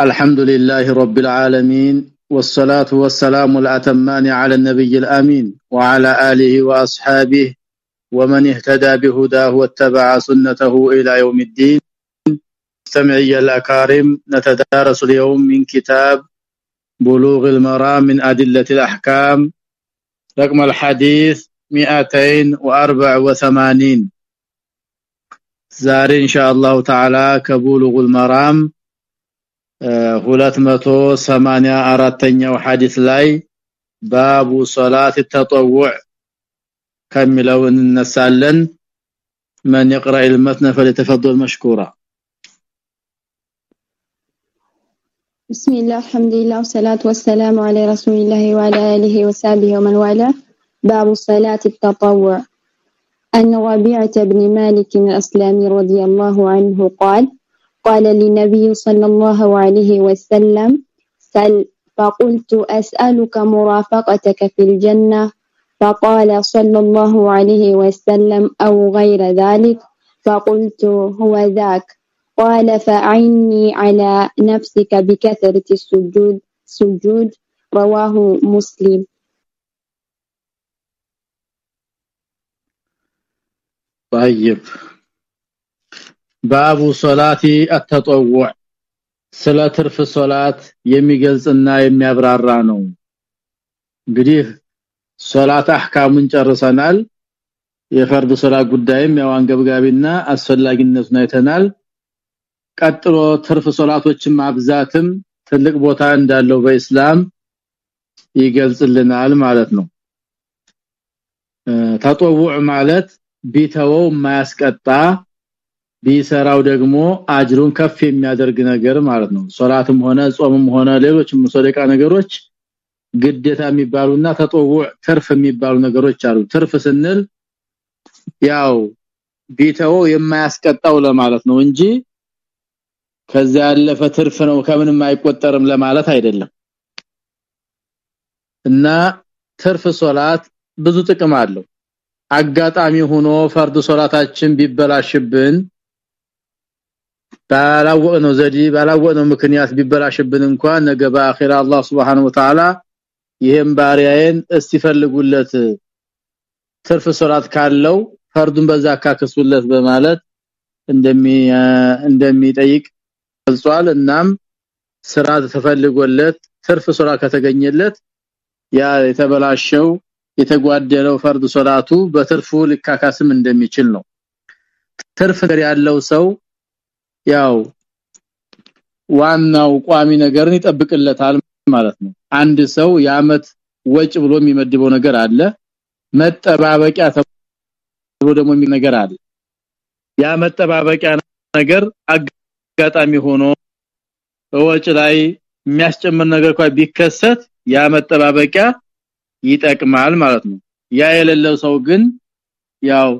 الحمد لله رب العالمين والصلاة والسلام الأتمان على النبي الأمين وعلى آله وأصحابه ومن اهتدى بهداه واتبع سنته إلى يوم الدين. سمعي الأكارم نتدارس اليوم من كتاب بلوغ المرام من أدلة الأحكام رقم الحديث 284 زار إن شاء الله تعالى كبلوغ المرام. 284ኛው ሐዲስ ላይ ባቡ ሶላት ተጠውዕ ከሚለው እንነሳለን من يقرأ المتن فليتفضل مشكورا بسم الله الحمد لله والصلاة والسلام على رسول الله وعلى آله وصحبه ومن والاه باب صلاة التطوع أن ربيعة بن مالك الأسلامي رضي الله عنه قال قال للنبي صلى الله عليه وسلم سل فقلت أسألك مرافقتك في الجنة؟ فقال صلى الله عليه وسلم أو غير ذلك؟ فقلت هو ذاك. قال فأعني على نفسك بكثرة السجود سجود رواه مسلم. طيب. ባቡ ሶላቲ አተጠውዕ። ስለ ትርፍ ሶላት የሚገልጽና የሚያብራራ ነው። እንግዲህ ሶላት አህካሙን ጨርሰናል። የፈርድ ሶላት ጉዳይም ያው አንገብጋቢና አስፈላጊነቱን አይተናል። ቀጥሎ ትርፍ ሶላቶችን ማብዛትም ትልቅ ቦታ እንዳለው በእስላም ይገልጽልናል ማለት ነው። ተጠውዕ ማለት ቢተወው የማያስቀጣ ቢሰራው ደግሞ አጅሩን ከፍ የሚያደርግ ነገር ማለት ነው። ሶላትም ሆነ ጾምም ሆነ ሌሎችም ሶደቃ ነገሮች ግዴታ የሚባሉና ተጠውዕ ትርፍ የሚባሉ ነገሮች አሉ። ትርፍ ስንል ያው ቢተው የማያስቀጣው ለማለት ነው እንጂ ከዛ ያለፈ ትርፍ ነው ከምንም አይቆጠርም ለማለት አይደለም። እና ትርፍ ሶላት ብዙ ጥቅም አለው። አጋጣሚ ሆኖ ፈርድ ሶላታችን ቢበላሽብን ባላወቅነው ዘዲ ባላወቅነው ምክንያት ቢበላሽብን እንኳን ነገ በአኺራ አላህ Subhanahu Wa Ta'ala ይሄን ባሪያዬን እስቲፈልጉለት ትርፍ ሶላት ካለው ፈርዱን በዛ ካከሱለት በማለት እንደሚ እንደሚጠይቅ ገልጿል። እናም ስራ ተፈልጎለት ትርፍ ሶላት ከተገኘለት ያ የተበላሸው የተጓደለው ፈርድ ሶላቱ በትርፉ ሊካካስም እንደሚችል ነው። ትርፍ ያለው ሰው ያው ዋናው ቋሚ ነገርን ይጠብቅለታል ማለት ነው። አንድ ሰው የአመት ወጭ ብሎ የሚመድበው ነገር አለ መጠባበቂያ ተብሎ ደግሞ ነገር አለ። ያ መጠባበቂያ ነገር አጋጣሚ ሆኖ ወጭ ላይ የሚያስጨምር ነገር እንኳን ቢከሰት ያ መጠባበቂያ ይጠቅማል ማለት ነው። ያ የሌለው ሰው ግን ያው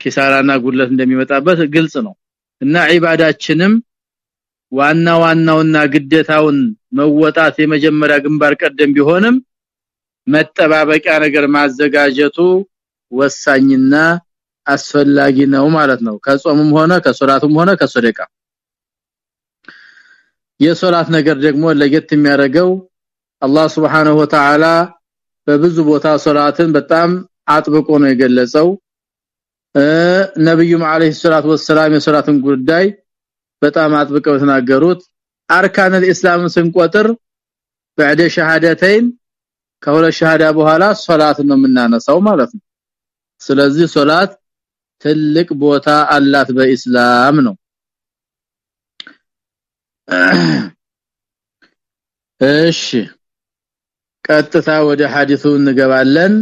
ኪሳራና ጉድለት እንደሚመጣበት ግልጽ ነው እና ዒባዳችንም ዋና ዋናውና ግዴታውን መወጣት የመጀመሪያ ግንባር ቀደም ቢሆንም መጠባበቂያ ነገር ማዘጋጀቱ ወሳኝና አስፈላጊ ነው ማለት ነው። ከጾምም ሆነ ከሶላቱም ሆነ ከሶደቃ። የሶላት ነገር ደግሞ ለየት የሚያደርገው አላህ Subhanahu በብዙ ቦታ ሶላትን በጣም አጥብቆ ነው የገለጸው ነብዩም አለይሂ ሰላቱ ወሰለም የሶላትን ጉዳይ በጣም አጥብቀው ተናገሩት አርካን الاسلام ስንቆጥር بعد ሸሃዳተይን ከሁለት ሸሃዳ በኋላ ሶላት ነው የምናነሳው ማለት ነው ስለዚህ ሶላት ትልቅ ቦታ አላት በእስላም ነው እሺ ቀጥታ ወደ ሐዲሱ እንገባለን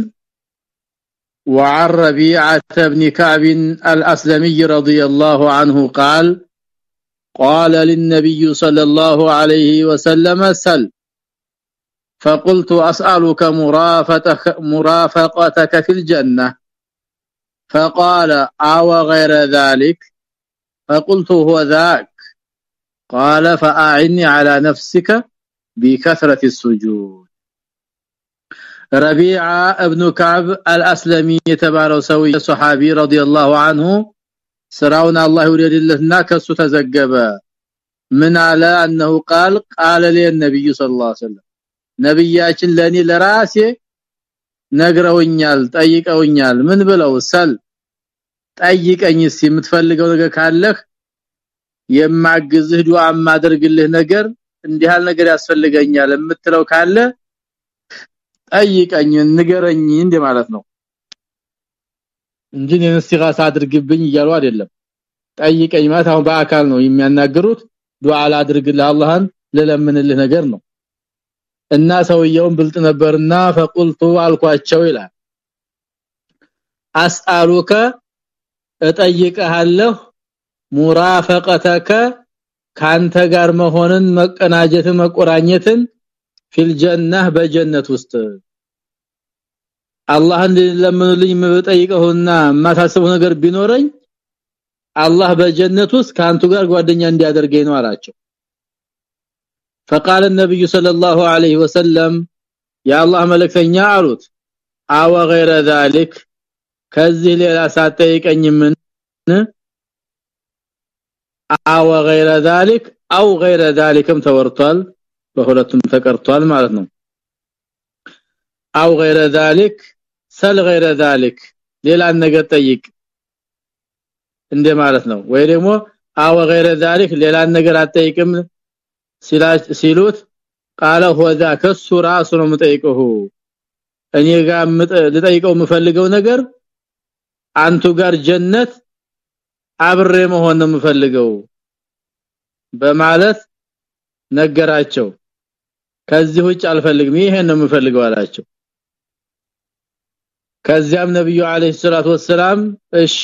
وعن ربيعة بن كعب الأسلمي رضي الله عنه قال قال للنبي صلى الله عليه وسلم سل. فقلت أسألك مرافقتك مرافقتك في الجنة. فقال أو غير ذلك؟ فقلت هو ذاك. قال فأعني على نفسك بكثرة السجود. ረቢዓ ابن كعب الاسلمي የተባለው ሰው ሱሐቢ ረዲየላሁ عنه ስራውን አላህ ይወደድለትና ከሱ ተዘገበ ምን አለ انه قال قال لي النبي صلى الله عليه وسلم ነብያችን ለኔ ለራሴ ነግረውኛል ጠይቀውኛል ምን ብለው ሰል ጠይቀኝስ የምትፈልገው ነገር ካለህ የማግዝህ ዱዓ ማድርግልህ ነገር እንዲህ ያለ ነገር ያስፈልገኛል የምትለው ካለ ጠይቀኝ ንገረኝ እንደ ማለት ነው። እንጂ የንስቲጋስ አድርግብኝ እያሉ አይደለም። ጠይቀኝ ማለት አሁን በአካል ነው የሚያናግሩት። ዱዓ ላድርግልህ አላህን ለለምንልህ ነገር ነው። እና ሰውየውን ብልጥ ነበርና ፈቁልቱ አልኳቸው ይላል። አስአሉከ እጠይቀሃለሁ ሙራፈቀተከ ካንተ ጋር መሆንን መቀናጀትን መቆራኘትን ፊል በጀነት ውስጥ አላህን ለምኑልኝ መጠይቀውና ማታሰቡ ነገር ቢኖረኝ አላህ በጀነት ውስጥ ካንቱ ጋር ጓደኛ እንዲያደርገኝ ነው አላቸው። فقال النبي صلى الله عليه وسلم يا الله ملكتኛ አሉት አወ غير ذلك ከዚህ ሌላ ሳትጠይቀኝም አወ غير ذلك او غير ذلكም ተወርቷል። በሁለቱም ተቀርቷል ማለት ነው او غير ذلك سل غير ذلك ሌላ ነገር ጠይቅ እንደ ማለት ነው ወይ ደግሞ አወ غير ذلك ሌላ ነገር አጠይቅም ሲሉት ቃለ هو ذاك السورة ነው መጠይቀው እኔ ጋር ልጠይቀው የምፈልገው ነገር አንቱ ጋር ጀነት አብሬ መሆን ነው የምፈልገው በማለት ነገራቸው ከዚህ ውጭ አልፈልግም ይሄን ነው የምፈልገው አላቸው። ከዚያም ነብዩ አለይሂ ሰላቱ ወሰለም እሺ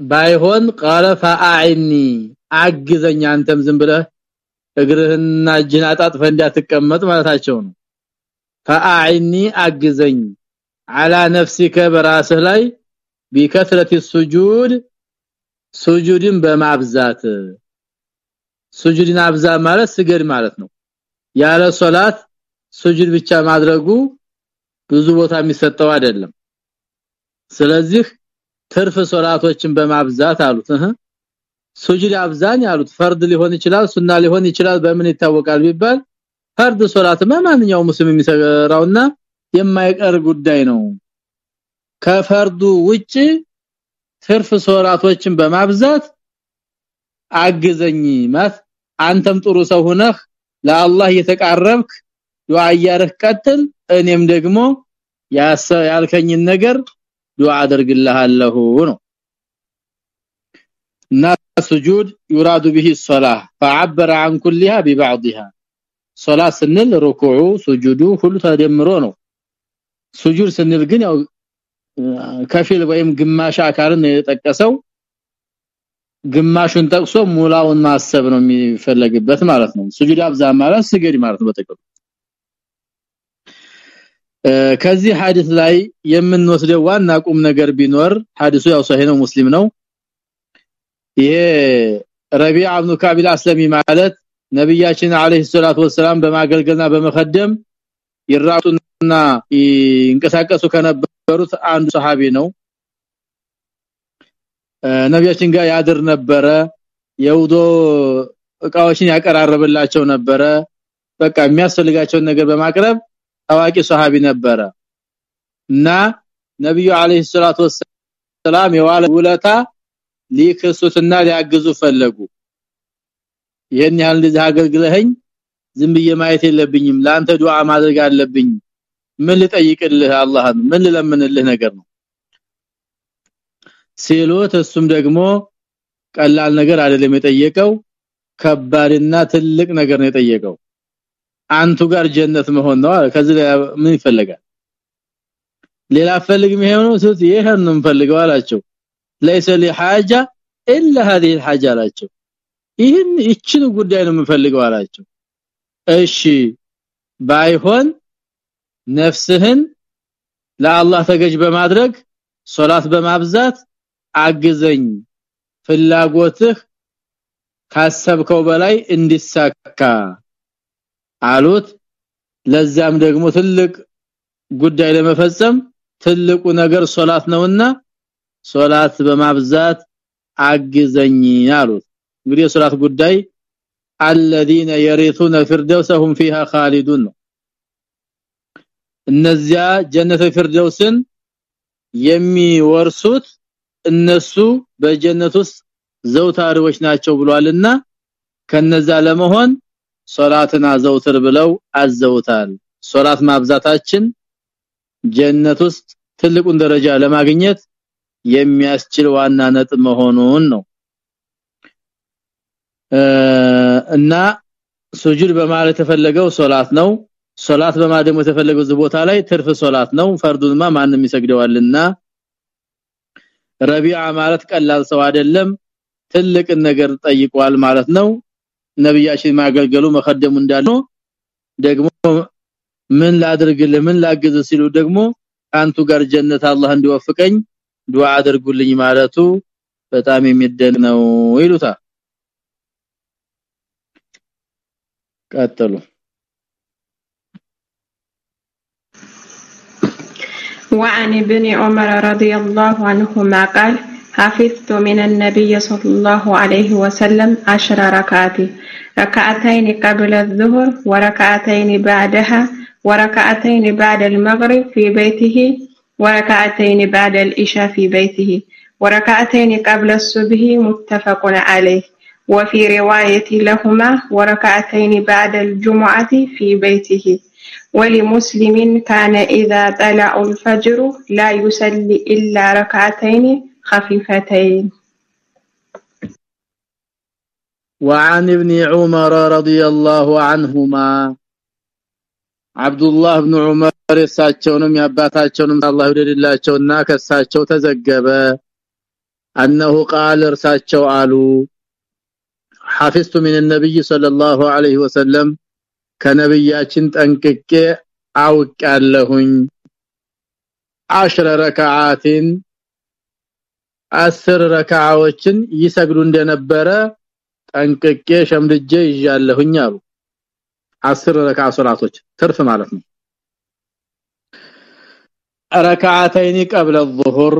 ባይሆን قال አኒ አግዘኝ አንተም ዝም ብለህ እግርህና እጅን አጣጥፈ እንዳትቀመጥ ማለታቸው ነው። فاعني አግዘኝ አላ نفسك በራስህ ላይ بكثرة ስጁድ ስጁድን በማብዛት ሱጁድን አብዛ ማለት ስገድ ማለት ነው። ያለ ሶላት ሱጁድ ብቻ ማድረጉ ብዙ ቦታ የሚሰጠው አይደለም። ስለዚህ ትርፍ ሶላቶችን በማብዛት አሉት። እህ ሱጁድ አብዛኝ አሉት ፈርድ ሊሆን ይችላል ሱና ሊሆን ይችላል በምን ይታወቃል ቢባል ፈርድ ሶላት ማንኛው ሙስሊም የሚሰራውና የማይቀር ጉዳይ ነው። ከፈርዱ ውጪ ትርፍ ሶላቶችን በማብዛት አግዘኝ ማለት አንተም ጥሩ ሰው ሆነህ ለአላህ እየተቃረብክ ዱዓ እያረክ ቀጥል እኔም ደግሞ ያልከኝን ነገር ዱዓ አደርግልሃለሁ ነው እና سجود يراد به الصلاه فعبر عن كلها ببعضها صلاه ስንል ሩኩዑ ስጁዱ ሁሉ ተደምሮ ነው ስጁድ ስንል ግን ያው ከፊል ወይም ግማሽ አካልን የጠቀሰው ግማሹን ጠቅሶ ሙላውን ማሰብ ነው የሚፈለግበት ማለት ነው። ስጁድ አብዛ ማለት ስገድ ማለት ነው በጠቅላላ ከዚህ ሐዲስ ላይ የምንወስደው ዋና ቁም ነገር ቢኖር ሐዲሱ ያው ሰሂህ ነው ሙስሊም ነው። ይሄ ረቢዓ ኢብኑ ካቢል አስለሚ ማለት ነብያችን አለይሂ ሰላቱ ወሰለም በማገልገልና በመخدም ይራጡና ይንቀሳቀሱ ከነበሩት አንዱ ሰሃቢ ነው ነብያችን ጋር ያድር ነበረ። የውዶ እቃዎችን ያቀራረብላቸው ነበረ። በቃ የሚያስፈልጋቸውን ነገር በማቅረብ ታዋቂ ሱሐቢ ነበረ። እና ነብዩ አለይሂ ሰላቱ ወሰለም የዋለ ውለታ ሊከሱትና ሊያግዙ ፈለጉ። ይሄን ያህል ልጅ አገልግለኸኝ? ዝም ብዬ ማየት የለብኝም። ላንተ ዱዓ ማድረግ አለብኝ። ምን ልጠይቅልህ? አላህን ምን ልለምንልህ ነገር ነው ሲሉት እሱም ደግሞ ቀላል ነገር አይደለም የጠየቀው ከባድና ትልቅ ነገር ነው የጠየቀው አንቱ ጋር ጀነት መሆን ነው ከዚህ ምን ይፈልጋል ሌላ ፈልግም ይሄው ነው ሱት ይሄን ነው ፈልገው አላቸው ليس لي حاجه الا هذه الحاجه አላቸው ይህን ይችን ጉዳይ ነው የምፈልገው አላቸው እሺ ባይሆን ነፍስህን ለአላህ ተገዥ በማድረግ ሶላት በማብዛት አግዘኝ ፍላጎትህ ካሰብከው በላይ እንዲሳካ አሉት ለዛም ደግሞ ትልቅ ጉዳይ ለመፈጸም ትልቁ ነገር ሶላት ነውና ሶላት በማብዛት አግዘኝ አሉት እንግዲህ የሶላት ጉዳይ الذين يرثون الفردوس هم فيها خالدون እነዚያ ጀነተ ፊርደውስን የሚወርሱት እነሱ በጀነት ውስጥ ዘውታሪዎች ናቸው ብሏልና ከነዛ ለመሆን ሶላትን አዘውትር ብለው አዘውታል። ሶላት ማብዛታችን ጀነት ውስጥ ትልቁን ደረጃ ለማግኘት የሚያስችል ዋና ነጥብ መሆኑን ነው። እና ሱጁድ በማለት የተፈለገው ሶላት ነው። ሶላት በማደም የተፈለገው ቦታ ላይ ትርፍ ሶላት ነው። ፈርዱንማ ማንንም ይሰግደዋልና ረቢዓ ማለት ቀላል ሰው አይደለም ትልቅ ነገር ጠይቋል ማለት ነው። ነብያችን ማገልገሉ መከደሙ እንዳለው ደግሞ ምን ላድርግልህ ምን ላግዝ ሲሉ ደግሞ አንቱ ጋር ጀነት አላህ እንዲወፍቀኝ ዱዓ አድርጉልኝ ማለቱ በጣም የሚደነቅ ነው ይሉታል። ቀጥሉ وعن ابن عمر رضي الله عنهما قال حفظت من النبي صلى الله عليه وسلم عشر ركعات ركعتين قبل الظهر وركعتين بعدها وركعتين بعد المغرب في بيته وركعتين بعد العشاء في بيته وركعتين قبل الصبح متفق عليه وفي رواية لهما وركعتين بعد الجمعة في بيته. ولمسلم كان إذا طلع الفجر لا يصلي إلا ركعتين خفيفتين وعن ابن عمر رضي الله عنهما عبد الله بن عمر እሳቸውንም ያባታቸውንም አላህ ይወደድላቸውና ከሳቸው ተዘገበ انه قال እርሳቸው አሉ حفظت من النبي صلى الله عليه وسلم ከነብያችን ጠንቅቄ አውቃለሁኝ 10 ረካዓትን 10 ረካዓዎችን ይሰግዱ እንደነበረ ጠንቅቄ ሸምድጄ ይዣለሁኝ አሉ 10 ረካዓ ሶላቶች ትርፍ ማለት ነው ረካዓተይኒ ቀብለ الظهر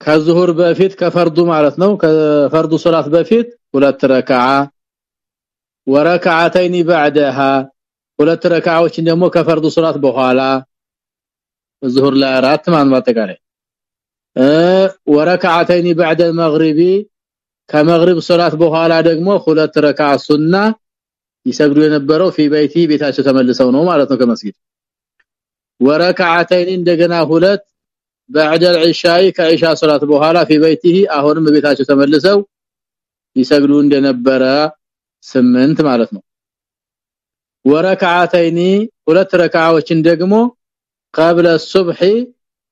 ከዙሁር በፊት ከፈርዱ ማለት ነው ከፈርዱ ሶላት በፊት ሁለት ረካዓ ወረካዓተይኒ بعدها ሁለት ረካዓዎችን ደግሞ ከፈርዱ ሶላት በኋላ ዙሁር ላይ አራት ማን ማጠቃላይ እ ወረካዓተይኒ بعد المغرب ከመግሪብ ሶላት በኋላ ደግሞ ሁለት ረካዓ ሱና ይሰግዱ የነበረው ፊ በይቲ ቤታቸው ተመልሰው ነው ማለት ነው ከመስጊድ ወረካዓተይኒ እንደገና ሁለት بعد العشاء ከኢሻ ሶላት በኋላ في بيته አሁንም ቤታቸው ተመልሰው ይሰግዱ እንደነበረ ስምንት ማለት ነው ወረካዓተይኒ ሁለት ረካዓዎችን ደግሞ قبل الصبح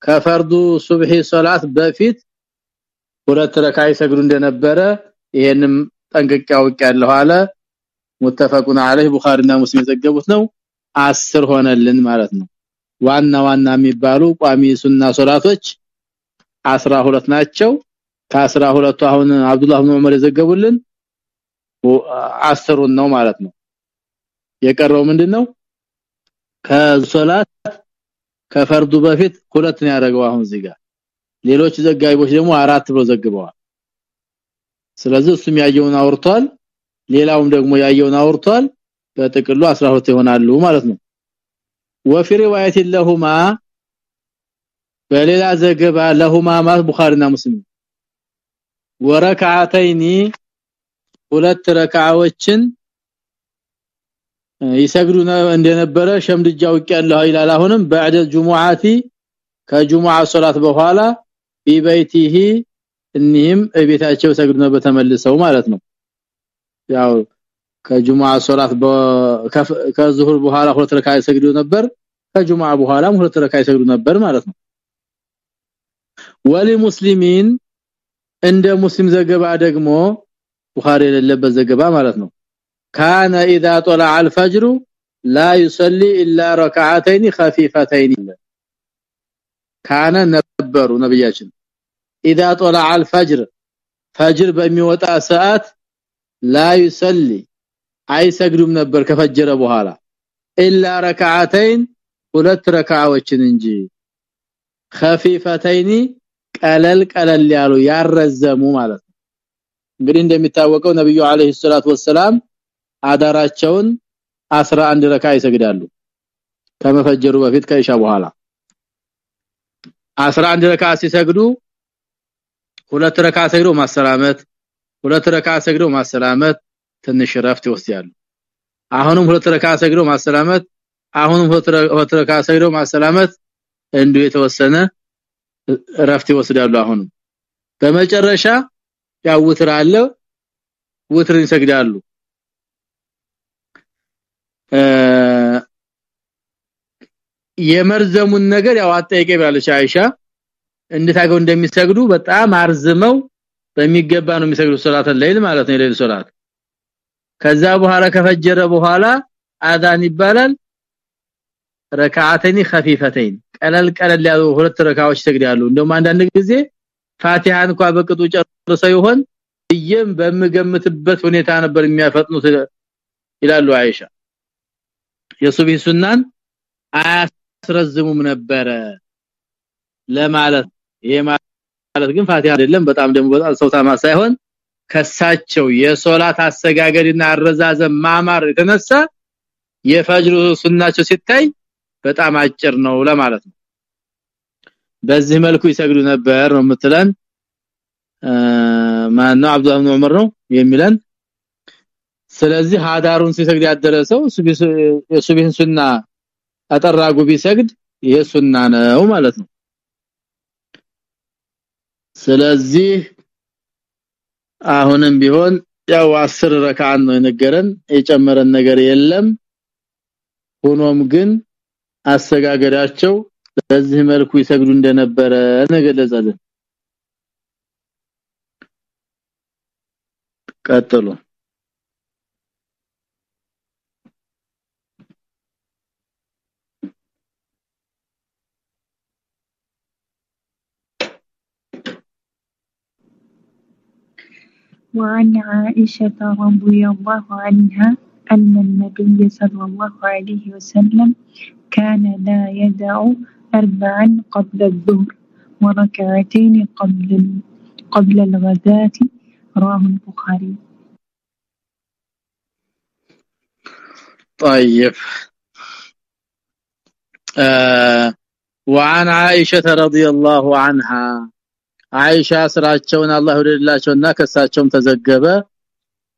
ከፈርዱ ሱብሂ ሶላት በፊት ሁለት ረካዓ ይሰግዱ እንደነበረ ይሄንም ጠንቅቄ አውቄያለሁ አለ ሙተፈቁን አለህ ቡኻሪና ሙስሊም የዘገቡት ነው 10 ሆነልን ማለት ነው ዋና ዋና የሚባሉ ቋሚ ሱና ሶላቶች 12 ናቸው ከ12ቱ አሁን አብዱላህ ኢብኑ ዑመር የዘገቡልን አስሩን ነው ማለት ነው የቀረው ምንድነው ከሶላት ከፈርዱ በፊት ሁለት ነው ያደረገው አሁን እዚህ ጋር ሌሎች ዘጋቢዎች ደግሞ አራት ብሎ ዘግበዋል ስለዚህ እሱም ያየውን አውርቷል ሌላውም ደግሞ ያየውን አውርቷል በጥቅሉ 12 ይሆናሉ ማለት ነው وفي روايه لهما በሌላ ዘገባ ለሁማ ማለት ቡኻሪና ሙስሊም ወረካዓተይኒ ሁለት ረካዓዎችን ይሰግዱ እንደነበረ ሸምድጃው ያለው ይላል አሁንም بعد الجمعه ከጁሙዓ ሶላት በኋላ በቤቲሂ እኒህም ቤታቸው ሰግዱ ነበር ተመልሰው ማለት ነው ያው ከጁሙዓ ሶላት ከዙሁር በኋላ ሁለት ረካዓ ይሰግዱ ነበር ከጁሙዓ በኋላም ሁለት ረካዓ ይሰግዱ ነበር ማለት ነው ወሊ ሙስሊሚን እንደ ሙስሊም ዘገባ ደግሞ ቡኻሪ የሌለበት ዘገባ ማለት ነው ካነ اذا طلع الفجر لا يصلي الا ركعتين خفيفتين ካነ ነበሩ ነብያችን اذا طلع الفجر ፈጅር በሚወጣ ሰዓት لا يصلي አይሰግዱም ነበር ከፈጀረ በኋላ الا ركعتين ሁለት ረካዓዎችን እንጂ خفيفتين ቀለል ቀለል ያሉ ያረዘሙ ማለት ነው እንግዲህ እንደሚታወቀው ነብዩ አለይሂ ሰላቱ ወሰለም አዳራቸውን 11 ረካ ይሰግዳሉ። ከመፈጀሩ በፊት ከኢሻ በኋላ 11 ረካ ሲሰግዱ ሁለት ረካ ሰግዶ ማሰላመት ሁለት ረካ ሰግዶ ማሰላመት ትንሽ ረፍት ይወስዳሉ። አሁንም ሁለት ረካ ሰግዶ ማሰላመት አሁንም ሁለት ረካ ሰግዶ ማሰላመት እንዱ የተወሰነ ረፍት ይወስዳሉ አሁንም። በመጨረሻ ያው ውትር አለ። ውትር ይሰግዳሉ። የመርዘሙን ነገር ያው አጠይቄ ባለች አይሻ። እንድታገው እንደሚሰግዱ በጣም አርዝመው በሚገባ ነው የሚሰግዱ ሶላት ለይል ማለት ነው የሌል ሶላት። ከዛ በኋላ ከፈጀረ በኋላ አዳን ይባላል። ረካዓተኒ ኸፊፈተይን ቀለል ቀለል ያሉ ሁለት ረካዎች ይሰግዳሉ። እንደውም አንዳንድ ጊዜ ፋቲሃን እንኳን በቅጡ ጨርሰው ይሆን ይም በምገምትበት ሁኔታ ነበር የሚያፈጥኑት ይላሉ አይሻ። የሱብሂ ሱናን አያስረዝሙም ነበረ ለማለት። ይሄ ማለት ግን ፋቲሃ አይደለም በጣም ደግሞ በጣም ሰውታማ ሳይሆን ከሳቸው የሶላት አሰጋገድና አረዛዘም ማማር የተነሳ የፈጅሩ ሱናቸው ሲታይ በጣም አጭር ነው ለማለት ነው። በዚህ መልኩ ይሰግዱ ነበር ነው የምትለን ማነው? አብዱላህ ኢብኑ ዑመር ነው የሚለን። ስለዚህ ሀዳሩን ሲሰግድ ያደረሰው የሱብሂን ሱና አጠራጉ ቢሰግድ ይሄ ሱና ነው ማለት ነው። ስለዚህ አሁንም ቢሆን ያው 10 ረካዓት ነው የነገረን። የጨመረን ነገር የለም። ሆኖም ግን አሰጋገዳቸው በዚህ መልኩ ይሰግዱ እንደነበረ ነገለጸልን ቀጥሉ وعن عائشة رضي الله عنها أن النبي صلى الله عليه وسلم كان لا يدع أربعا قبل الظهر وركعتين قبل قبل الغداة رواه البخاري طيب آه وعن عائشة رضي الله عنها አይሻ ስራቸውን አላህ ወደላቸውና ከሳቸውም ተዘገበ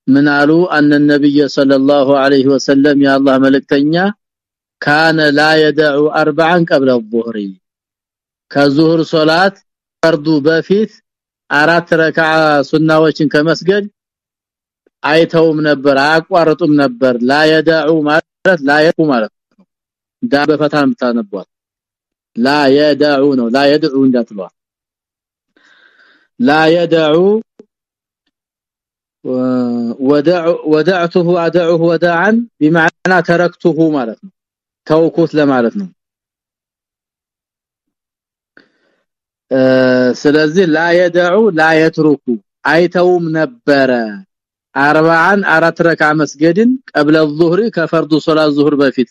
ምን አሉ አን ነብይ ሰለላሁ ዐለይሂ ወሰለም ያአላህ መልእክተኛ ካነ ላ يدع አርባዓን ቀብለ الظهر ከዙህር ሶላት ፈርዱ በፊት አራት ረካዓ ሱናዎችን ከመስገድ አይተውም ነበር አያቋርጡም ነበር ላ يدع ማለት ላ የቁ ማለት ዳ በፈታን ምታነቧት ላ يدع ነው ላ يدع እንዳትሏል لا يدع ودع ودعته ادعه وداعا بمعنى تركته ማለት ነው ተውኩት ለማለት ነው ስለዚህ لا يدع لا يترك አይተውም ነበረ አርባዓን አራት ረካ መስገድን قبل الظهر ከፈርዱ ሶላት ዙህር በፊት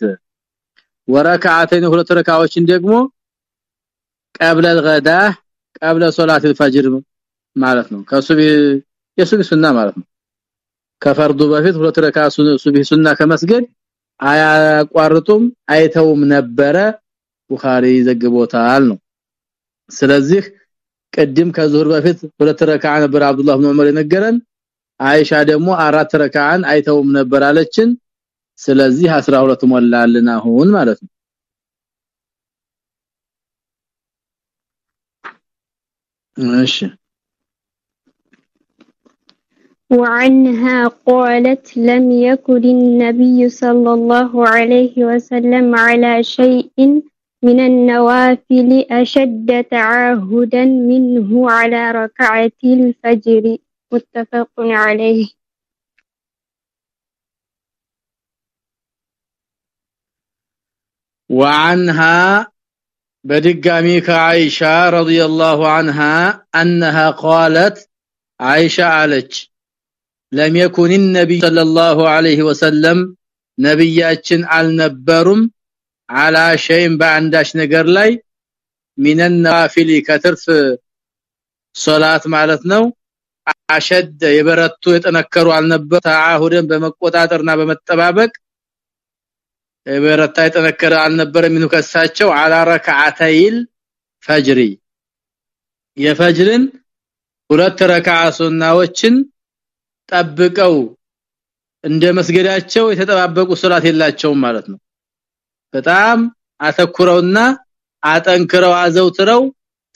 ወረካዓተን ሁለት ረካዎችን ደግሞ قبل الغداء قبل صلاه الفجر ማለት ነው ከሱቢ የሱቢ ሱና ማለት ነው ከፈርዱ በፊት ሁለት ረካ ሱቢ ሱና ከመስገድ አያቋርጡም አይተውም ነበረ ቡኻሪ ዘግቦታል ነው ስለዚህ ቅድም ከዙህር በፊት ሁለት ረካ ነበር አብዱላህ ኢብኑ ዑመር የነገረን አይሻ ደግሞ አራት ረካዓን አይተውም ነበር አለችን ስለዚህ 12 ሞላልን አሁን ማለት ነው እሺ وعنها قالت لم يكن النبي صلى الله عليه وسلم على شيء من النوافل أشد تعاهدا منه على ركعة الفجر. متفق عليه. وعنها بدق ميكا عيشة رضي الله عنها أنها قالت عائشة عليك لم يكن النبي صلى الله عليه وسلم نبياتشن النبرم على شيء በአንዳች ነገር ላይ من النافل ከትርፍ ሶላት ማለት ነው አሸደ የበረቱ የጠነከሩ አልነበር ተዓሁደን በመቆጣጠርና በመጠባበቅ የበረታ የጠነከረ አልነበር ምን ከሳቸው አላ ረካዓተይል ፈጅሪ የፈጅርን ሁለት ረካዓ ሱናዎችን ጠብቀው እንደ መስገዳቸው የተጠባበቁ ሶላት የላቸውም ማለት ነው በጣም አተኩረውና አጠንክረው አዘውትረው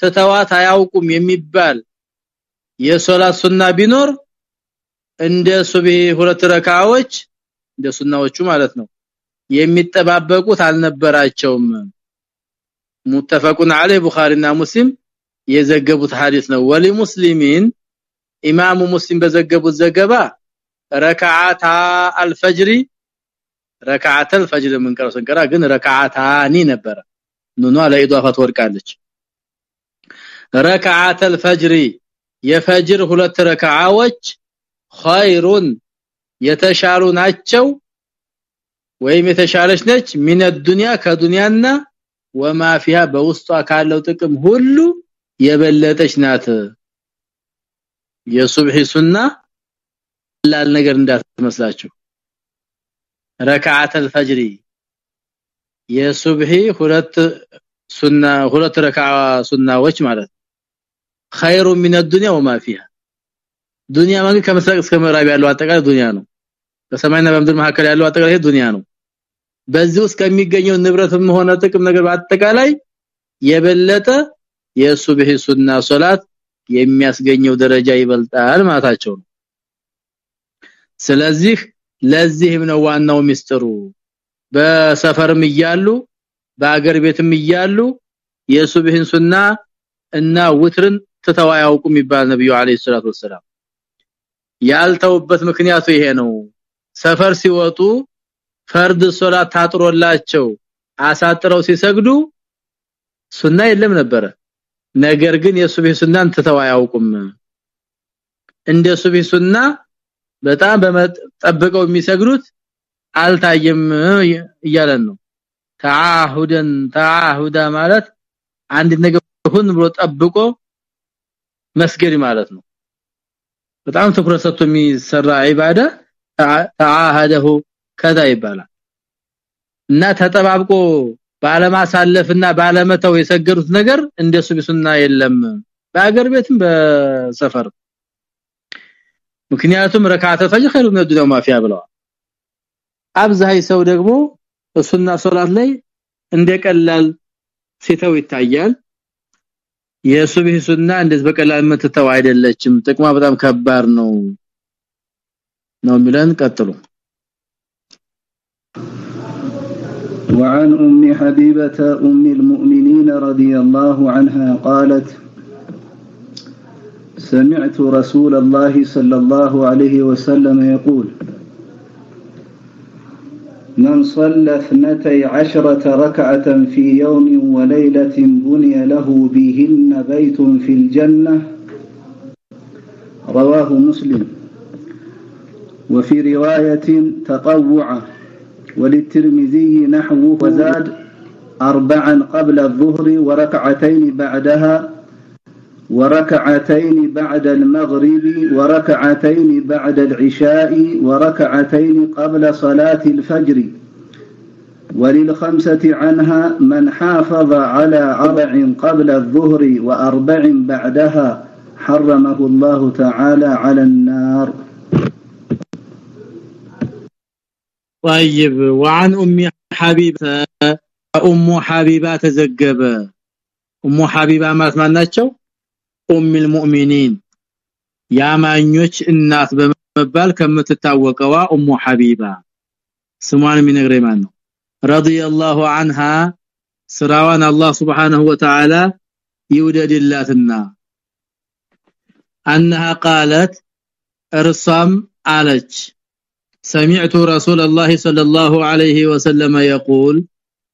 ተተዋት አያውቁም የሚባል የሶላት ሱና ቢኖር እንደ ሱብሂ ሁለት ረካዎች እንደ ሱናዎቹ ማለት ነው የሚጠባበቁት አልነበራቸውም። ሙተፈቁን አለይ ቡኻሪና ሙስሊም የዘገቡት ሐዲስ ነው። ወሊ ሙስሊሚን ኢማሙ ሙስሊም በዘገቡት ዘገባ ረካዓታ አልፈጅሪ ረካዓተ አልፈጅር ምንቀረው ስንቀራ ግን ረካዓታኒ ነበረ። ኑኗ ለኢዷፋት ወርቃለች ረካዓተ አልፈጅሪ የፈጅር ሁለት ረካዓዎች ኸይሩን የተሻሉ ናቸው ወይም የተሻለች ነች። ሚነ ዱንያ ከዱንያና ወማ ፊሃ በውስጧ ካለው ጥቅም ሁሉ የበለጠች ናት። የሱብሂ ሱና ላል ነገር እንዳትመስላችሁ ረካዓተ አልፈጅሪ የሱብሂ ሁለት ሱና ሁለት ረካዓ ሱናዎች ማለት خير من الدنيا وما فيها ዱንያ ማለት ከምስራቅ እስከ ምዕራብ ያለው አጠቃላይ ዱንያ ነው በሰማይና በምድር መካከል ያለው አጠቃላይ ዱንያ ነው በዚህ ውስጥ ከሚገኘው ንብረትም ሆነ ጥቅም ነገር በአጠቃላይ የበለጠ የሱብሂ ሱና ሶላት የሚያስገኘው ደረጃ ይበልጣል ማለታቸው ነው ስለዚህ ለዚህም ነው ዋናው ሚስጥሩ። በሰፈርም እያሉ በአገር ቤትም እያሉ የሱብሂን ሱና እና ውትርን ትተው አያውቁም ይባል ነብዩ አለይሂ ሰላቱ ወሰለም ያልተውበት ምክንያቱ ይሄ ነው። ሰፈር ሲወጡ ፈርድ ሶላት ታጥሮላቸው አሳጥረው ሲሰግዱ ሱና የለም ነበረ። ነገር ግን የሱብሂ ሱናን ትተው እንደ ሱብሂ ሱና በጣም በመጠብቀው የሚሰግዱት አልታየም እያለን ነው። ተዓሁደን ተዓሁዳ ማለት አንድ ነገር ሁን ብሎ ጠብቆ መስገድ ማለት ነው። በጣም ትኩረት ሰጥቶ የሚሰራ ኢባዳ ተዓሃደሁ ከዛ ይባላል። እና ተጠባብቆ ባለማሳለፍና ባለመተው የሰገዱት ነገር እንደሱ ቢሱና የለም። በአገር ቤትም በሰፈር ምክንያቱም ረካዓተ ፈጅር ኸይሩ من الدنيا وما فيها ብለዋል አብዛይ ሰው ደግሞ ሱና ሶላት ላይ እንደቀላል ሲተው ይታያል የሱብሂ ሱና እንደዚህ በቀላል የምትተው አይደለችም ጥቅሟ በጣም ከባድ ነው ነው የሚለን ቀጥሉ وعن ام حبيبه ام المؤمنين رضي الله عنها قالت سمعت رسول الله صلى الله عليه وسلم يقول من صلى اثنتي عشرة ركعة في يوم وليلة بني له بهن بيت في الجنة؟ رواه مسلم. وفي رواية تطوعة وللترمذي نحوه وزاد أربعا قبل الظهر وركعتين بعدها وركعتين بعد المغرب وركعتين بعد العشاء وركعتين قبل صلاة الفجر. وللخمسة عنها من حافظ على أربع قبل الظهر وأربع بعدها حرمه الله تعالى على النار. طيب وعن أم حبيبة أم حبيبة تزقب أم حبيبة ما سمعناቸው أم المؤمنين. يا مانيوچ الناس በመባል ከምትታወቀዋ أم حبيبة. سمعني من ማን ነው رضي الله عنها سراوان الله سبحانه وتعالى يودد ይውደድላትና أنها قالت ارسم عليك سمعت رسول الله صلى الله عليه وسلم يقول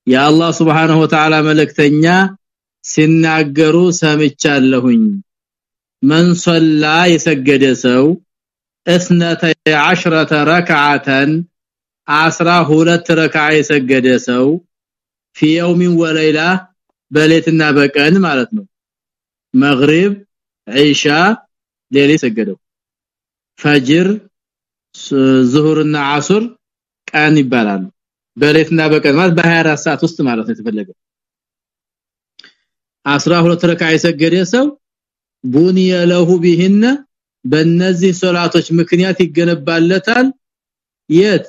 يا الله سبحانه وتعالى ملكتنيا ሲናገሩ ሰምቻለሁኝ من صلى የሰገደ ሰው اثنتي عشرة ركعة عشرة ሁለት ረካዓ የሰገደ ሰው في يوم وليلة በሌትና በቀን ማለት ነው መግሪብ ዒሻ ሌሊት ሰገደው ፈጅር ዙሁርና አሱር ቀን ይባላል በሌትና በቀን ማለት በ24 ሰዓት ውስጥ ማለት ነው የተፈለገው 12 ረካ የሰገደ ሰው ቡንየ ለሁ ቢህነ በእነዚህ ሶላቶች ምክንያት ይገነባለታል። የት?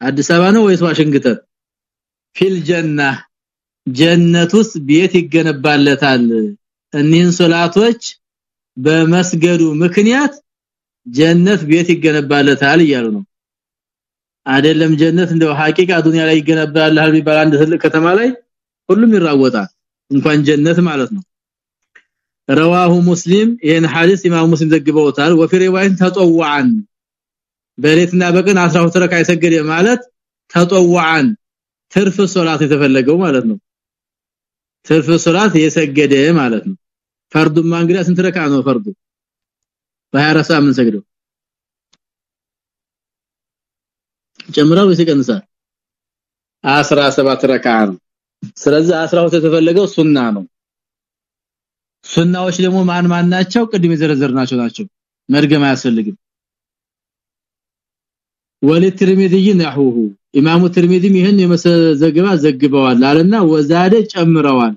አዲስ አበባ ነው ወይስ ዋሽንግተን? ፊል ጀና። ጀነት ውስጥ ቤት ይገነባለታል። እኒህን ሶላቶች በመስገዱ ምክንያት ጀነት ቤት ይገነባለታል እያሉ ነው። አይደለም ጀነት እንደው ሐቂቃ ዱንያ ላይ ይገነባል ቢባል አንድ ትልቅ ከተማ ላይ ሁሉም ይራወጣል እንኳን ጀነት ማለት ነው رواه مسلم ይሄን ሐዲስ ኢማም ሙስሊም ዘግበውታል ወፊ ሪዋይን ተጠዋዓን በሌትና በቀን 12 ረካ የሰገደ ማለት ተጠዋዓን ትርፍ ሶላት የተፈለገው ማለት ነው ትርፍ ሶላት የሰገደ ማለት ነው ፈርዱማ እንግዲህ ስንት ረካ ነው ፈርዱ በ24 ሰዓት ምን ሰግደው ጨምራው ይቀንሳል 17 ረካ ነው ስለዚህ 12 የተፈለገው ሱና ነው ሱናዎች ደግሞ ማን ማን ናቸው ቅድም የዘረዘርናቸው ናቸው መርገም አያስፈልግም ወለትርሚዚ ነህሁ ኢማሙ ትርሚዚ ይሄን የመዘገባ ዘግበዋል አለና ወዛደ ጨምረዋል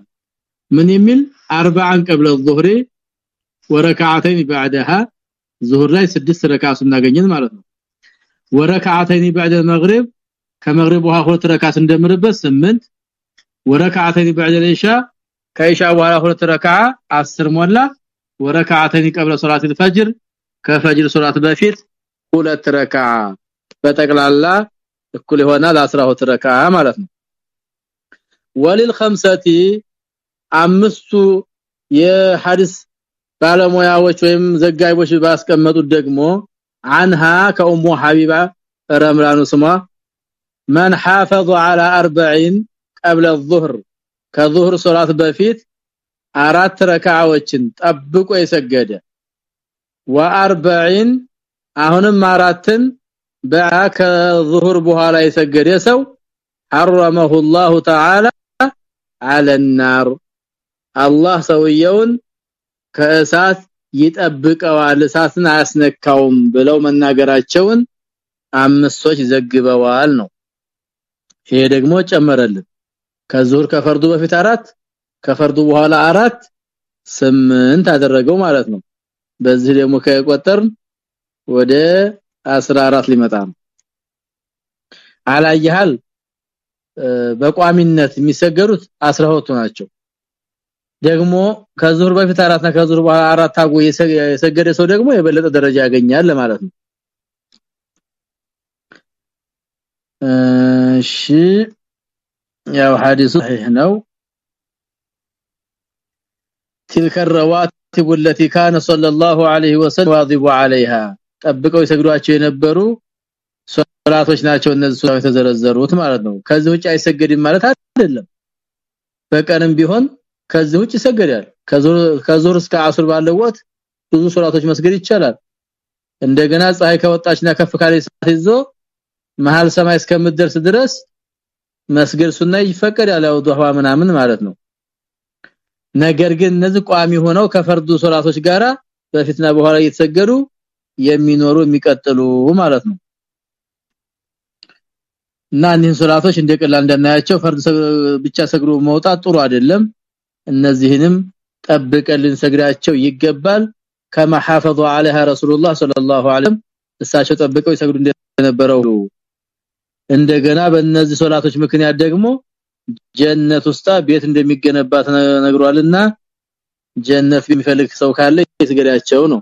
ምን የሚል 40 قبل الظهر وركعتين بعدها ظهر ላይ 6 ረካ እናገኘን ማለት ነው وركعتين بعد المغرب ከመግሪብ በኋላ ሁለት ረካ እንደምርበት 8 وركعتين بعد العشاء ከኢሻ በኋላ ሁለት ረካ 10 ሞላ ወረካዓተኒ ቀብለ ሶላት الفجر ከፈጅር ሶላት በፊት ሁለት ረካ በጠቅላላ እኩል ይሆናል 12 ረካ ማለት ነው ወሊል ኸምሰቲ አምስቱ የሐዲስ ባለሙያዎች ወይም ዘጋቢዎች ባስቀመጡት ደግሞ عنها كأم حبيبة رملان ስሟ من حافظ على 40 قبل الظهر ከዙህር ሶላት በፊት አራት ረካዓዎችን ጠብቆ የሰገደ ወ40 አሁንም አራትን ከዙህር በኋላ የሰገደ ሰው حرمه الله تعالى على النار አላህ ሰውየውን ከእሳት ይጠብቀዋል እሳትን አያስነካውም ብለው መናገራቸውን አምስቶች ዘግበዋል ነው ይሄ ደግሞ ጨመረልን ከዙር ከፈርዱ በፊት አራት ከፈርዱ በኋላ አራት ስምንት አደረገው ማለት ነው። በዚህ ደግሞ ከቆጠር ወደ 14 ሊመጣ ነው። አላየሃል? በቋሚነት የሚሰገዱት 12 ናቸው። ደግሞ ከዙር በፊት አራት እና ከዙር በኋላ አራት አጎ የሰገደ ሰው ደግሞ የበለጠ ደረጃ ያገኛል ለማለት ነው። እሺ ያው ሐዲሱ صحيح ነው تلك الرواتب التي كان صلى الله عليه وسلم واظب عليها ጠብቀው ይሰግዷቸው የነበሩ ሶላቶች ናቸው እነዚህ ሶላቶች የተዘረዘሩት ማለት ነው ከዚህ ውጭ አይሰገድም ማለት አይደለም በቀንም ቢሆን ከዚህ ውጭ ይሰገዳል ከዙር እስከ አሱር ባለው ወቅት ብዙ ሶላቶች መስገድ ይቻላል እንደገና ፀሐይ ከወጣችና ከፍ ካለ ሰዓት ይዞ መሃል ሰማይ እስከምትደርስ ድረስ መስገድ ሱና ይፈቀዳል ያው ዱሃ ምናምን ማለት ነው ነገር ግን እነዚህ ቋሚ ሆነው ከፈርዱ ሶላቶች ጋራ በፊትና በኋላ እየተሰገዱ የሚኖሩ የሚቀጥሉ ማለት ነው እና እነዚህ ሶላቶች እንደቀላል እንደናያቸው ፈርድ ብቻ ሰግሮ መውጣት ጥሩ አይደለም እነዚህንም ጠብቀን ልንሰግዳቸው ይገባል ከማ حافظوا عليها رسول الله صلى الله عليه እሳቸው ጠብቀው ይሰግዱ እንደነበረው እንደገና በእነዚህ ሶላቶች ምክንያት ደግሞ ጀነት ውስጥ ቤት እንደሚገነባ ተነግሯልና ጀነት የሚፈልግ ሰው ካለ ይስገዳቸው ነው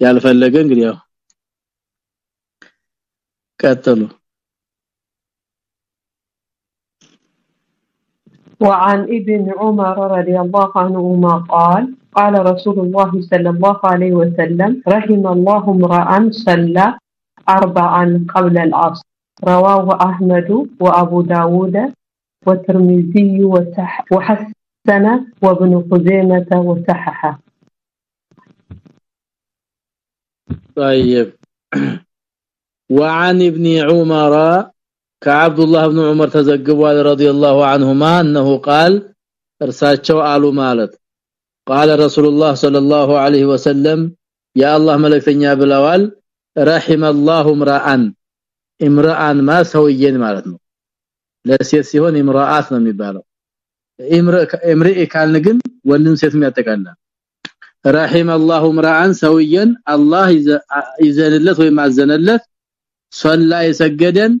ያልፈለገ እንግዲህ ያው ቀጥሉ وعن ابن عمر رضي الله عنهما قال قال رسول الله صلى الله عليه وسلم رحم الله امرا صلى اربعا قبل العصر رواه أحمد وأبو داود والترمذي وحسن وابن خزيمة وصححه. طيب. وعن ابن عمر كعبد الله بن عمر تزقوا رضي الله عنهما أنه قال ارساچو قالوا مالت. قال رسول الله صلى الله عليه وسلم يا الله ملكتنيا بلوال رحم الله امرا. ኢምራአን ማ ሰውየን ማለት ነው። ለሴት ሲሆን ኢምራአት ነው የሚባለው። ኢምራእ ካልን ግን ወንድም ሴት የሚያጠቃልላል رحم الله امرا سويا الله يزنلت ወይም አዘነለት። ሶላ የሰገደን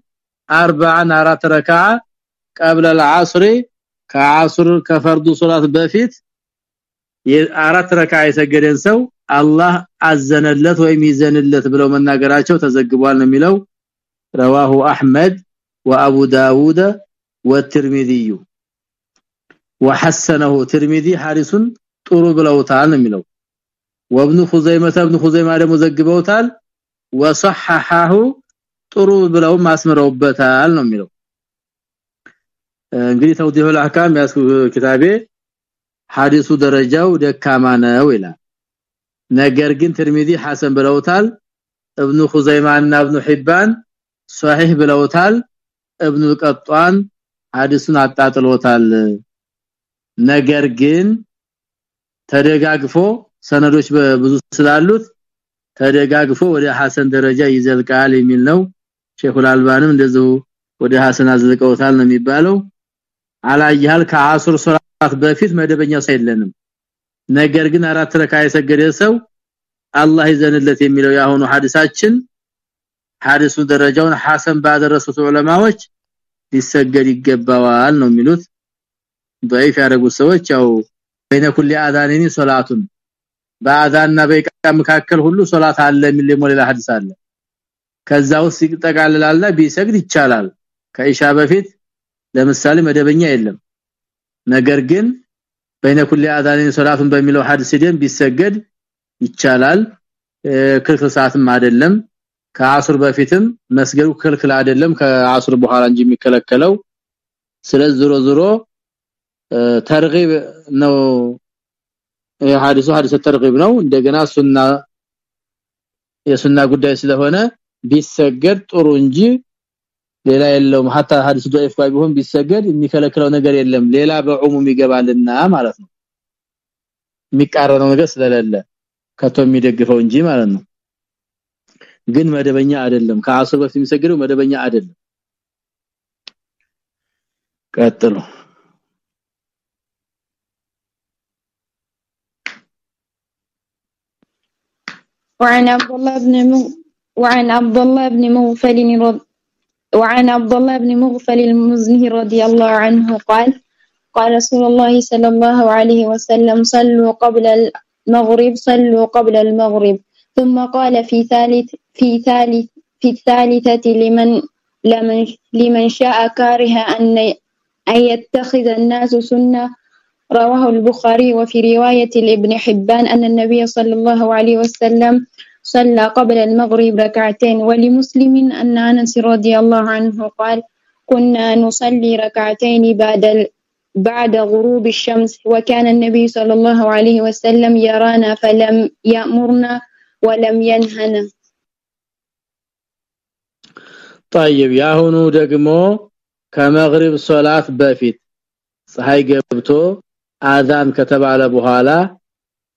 40 አራት ረካዓ قبل العصر ከዓስር ከፈርዱ ሶላት በፊት የአራት ረካ የሰገደን ሰው አላህ አዘነለት ወይም ይዘንለት ብለው መናገራቸው ተዘግቧል ነው የሚለው። رواه احمد وابو داوود والترمذي وحسنه ترمذي حارس ጥሩ ብለውታል ነው የሚለው وابن خزيمه ابن خزيمه ደግሞ ዘግበውታል وصححه ጥሩ ብለው ማስመረውበታል ነው የሚለው እንግዲህ ተውዲሁ الأحكام ያስኩ ኪታቤ ሐዲሱ ደረጃው ደካማ ነው ይላል ነገር ግን ትርሚዚ ሐሰን ብለውታል እብኑ ኹዘይማና እብኑ ሒባን ሷሂህ ብለውታል። እብኑ ቀጧን ሐዲሱን አጣጥሎታል ነገር ግን ተደጋግፎ ሰነዶች ብዙ ስላሉት ተደጋግፎ ወደ ሐሰን ደረጃ ይዘልቃል የሚል ነው። ሼኹል አልባንም እንደዚሁ ወደ ሐሰን አዝልቀውታል ነው የሚባለው። አላየሃል? ከአሱር ሶላት በፊት መደበኛ ሳይለንም ነገር ግን አራት ረካ የሰገደ ሰው አላህ ይዘንለት የሚለው ያሁኑ ሐዲሳችን ሐዲሱ ደረጃውን ሐሰን ባደረሱት ዑለማዎች ሊሰገድ ይገባዋል ነው የሚሉት ضعيف ያደረጉት ሰዎች ያው በእነ ኩሊ አዛኒኒ ሶላቱን በአዛንና በኢቃማ መካከል ሁሉ ሶላት አለ የሚል ሞሌላ ሐዲስ አለ ከዛው ሲጠቃልላልና ቢሰግድ ይቻላል ከኢሻ በፊት ለምሳሌ መደበኛ የለም ነገር ግን በእነ ኩሊ አዛኒኒ ሶላቱን በሚለው ሐዲስ ደም ቢሰገድ ይቻላል ክልክል ሰዓትም አይደለም ከአሱር በፊትም መስገዱ ክልክል አይደለም ከአሱር በኋላ እንጂ የሚከለከለው ስለዚህ ዞሮ ዞሮ ተርጊብ ነው የሐዲሱ ሐዲስ ተርጊብ ነው እንደገና ሱና የሱና ጉዳይ ስለሆነ ቢሰገድ ጥሩ እንጂ ሌላ የለውም hatta ሐዲስ ضعيف ቢሆን ቢሰገድ የሚከለክለው ነገር የለም ሌላ በዑሙም ይገባልና ማለት ነው የሚቃረነው ነገር ስለሌለ ከቶ የሚደግፈው እንጂ ማለት ነው ግን መደበኛ አይደለም ከአስር በፊት የሚሰግደው መደበኛ አይደለም ቀጥሉ وعن عبد الله بن م... وعن عبد الله بن مغفل رض... وعن عبد الله بن مغفل المزني رضي الله عنه قال قال رسول الله صلى الله عليه وسلم صلوا قبل المغرب صلوا قبل المغرب ثم قال في ثالث في ثالث في الثالثة لمن لمن لمن شاء كاره أن أن يتخذ الناس سنة. رواه البخاري وفي رواية لابن حبان أن النبي صلى الله عليه وسلم صلى قبل المغرب ركعتين. ولمسلم أن أنس رضي الله عنه قال كنا نصلي ركعتين بعد بعد غروب الشمس وكان النبي صلى الله عليه وسلم يرانا فلم يأمرنا ولم ينهنا طيب ያሁኑ ደግሞ ከመግሪብ ሶላት በፊት ፀሐይ ገብቶ አዛን ከተባለ በኋላ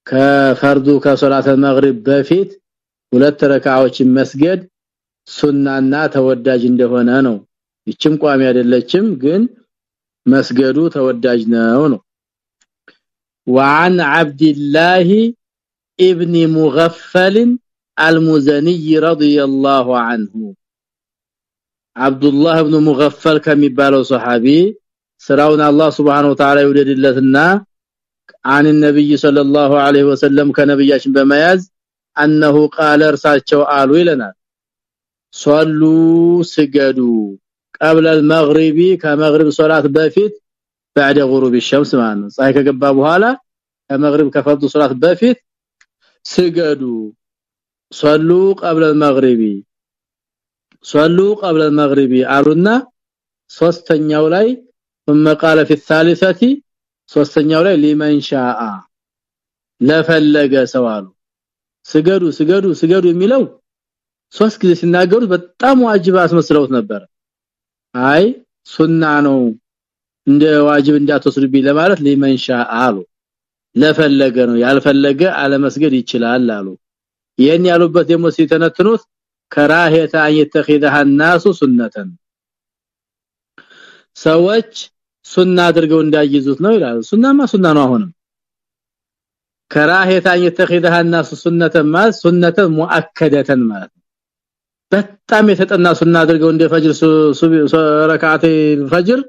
ከፈርዱ ከሶላተ መግሪብ በፊት ሁለት ረካዓዎችን መስገድ ሱናና ተወዳጅ እንደሆነ ነው ይችም ቋሚ አይደለችም ግን መስገዱ ተወዳጅ ነው ነው وعن عبد الله ابن مغفل المزني رضي الله عنه عبد الله بن مغفل ከሚባለው ሱሐቢ ስራውን አላህ Subhanahu Wa Ta'ala ይወደድለትና عن النبي صلى الله عليه وسلم ከነብያችን በመያዝ انه قال እርሳቸው አሉ ይለናል ሶሉ ስገዱ قبل المغرب ከመግሪብ ሶላት በፊት بعد غروب الشمس ማለት ነው ፀሐይ ከገባ በኋላ ከመግሪብ ከፈርዱ ሶላት በፊት ስገዱ ሶሉ قبل المغرب ሶሉ قبل المغرب አሉና ሶስተኛው ላይ ثم قال في الثالثه ሶስተኛው ላይ لمن شاء ለፈለገ ሰው አሉ ስገዱ ስገዱ ስገዱ የሚለው ሶስት ጊዜ ሲናገሩት በጣም ዋጅብ አስመስለውት ነበር አይ ሱና ነው እንደ ዋጅብ እንዳትወስዱብኝ ለማለት لمن شاء አሉ ለፈለገ ነው ያልፈለገ አለመስገድ ይችላል አሉ ይሄን ያሉበት ደግሞ ሲተነትኑት ከራህየተ يتخذها الناس ሱነተን ሰዎች ሱና አድርገው እንዳይዙት ነው ይላል ሱናማ ሱና ነው አሁንም ከራህየተ يتخذها الناس ሱነተን ማለት ሱነተ ሙአከደተን ማለት በጣም የተጠና ሱና አድርገው እንደ ፈጅር ረካዓተ ፈጅር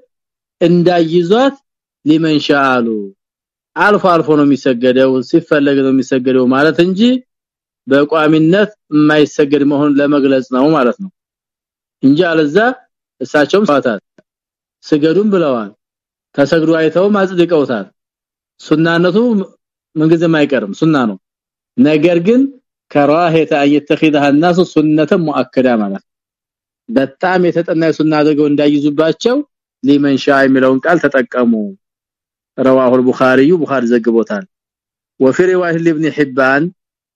እንዳይዟት ሊመን ሻአሉ አልፎ አልፎ ነው የሚሰገደው ሲፈለግ ነው የሚሰገደው ማለት እንጂ በቋሚነት የማይሰገድ መሆን ለመግለጽ ነው ማለት ነው። እንጂ አለዛ እሳቸውም ሰዋታል ስገዱም ብለዋል ተሰግዱ አይተው አጽድቀውታል። ሱናነቱ ምንጊዜም አይቀርም ሱና ነው። ነገር ግን ከራህተ አይተخذها الناس سنه مؤكده ማለት በጣም የተጠና ሱና አድርገው እንዳይዙባቸው ሊመን የሚለውን ቃል ተጠቀሙ። رواه البخاري بخاري ዘግቦታል وفي روايه لابن حبان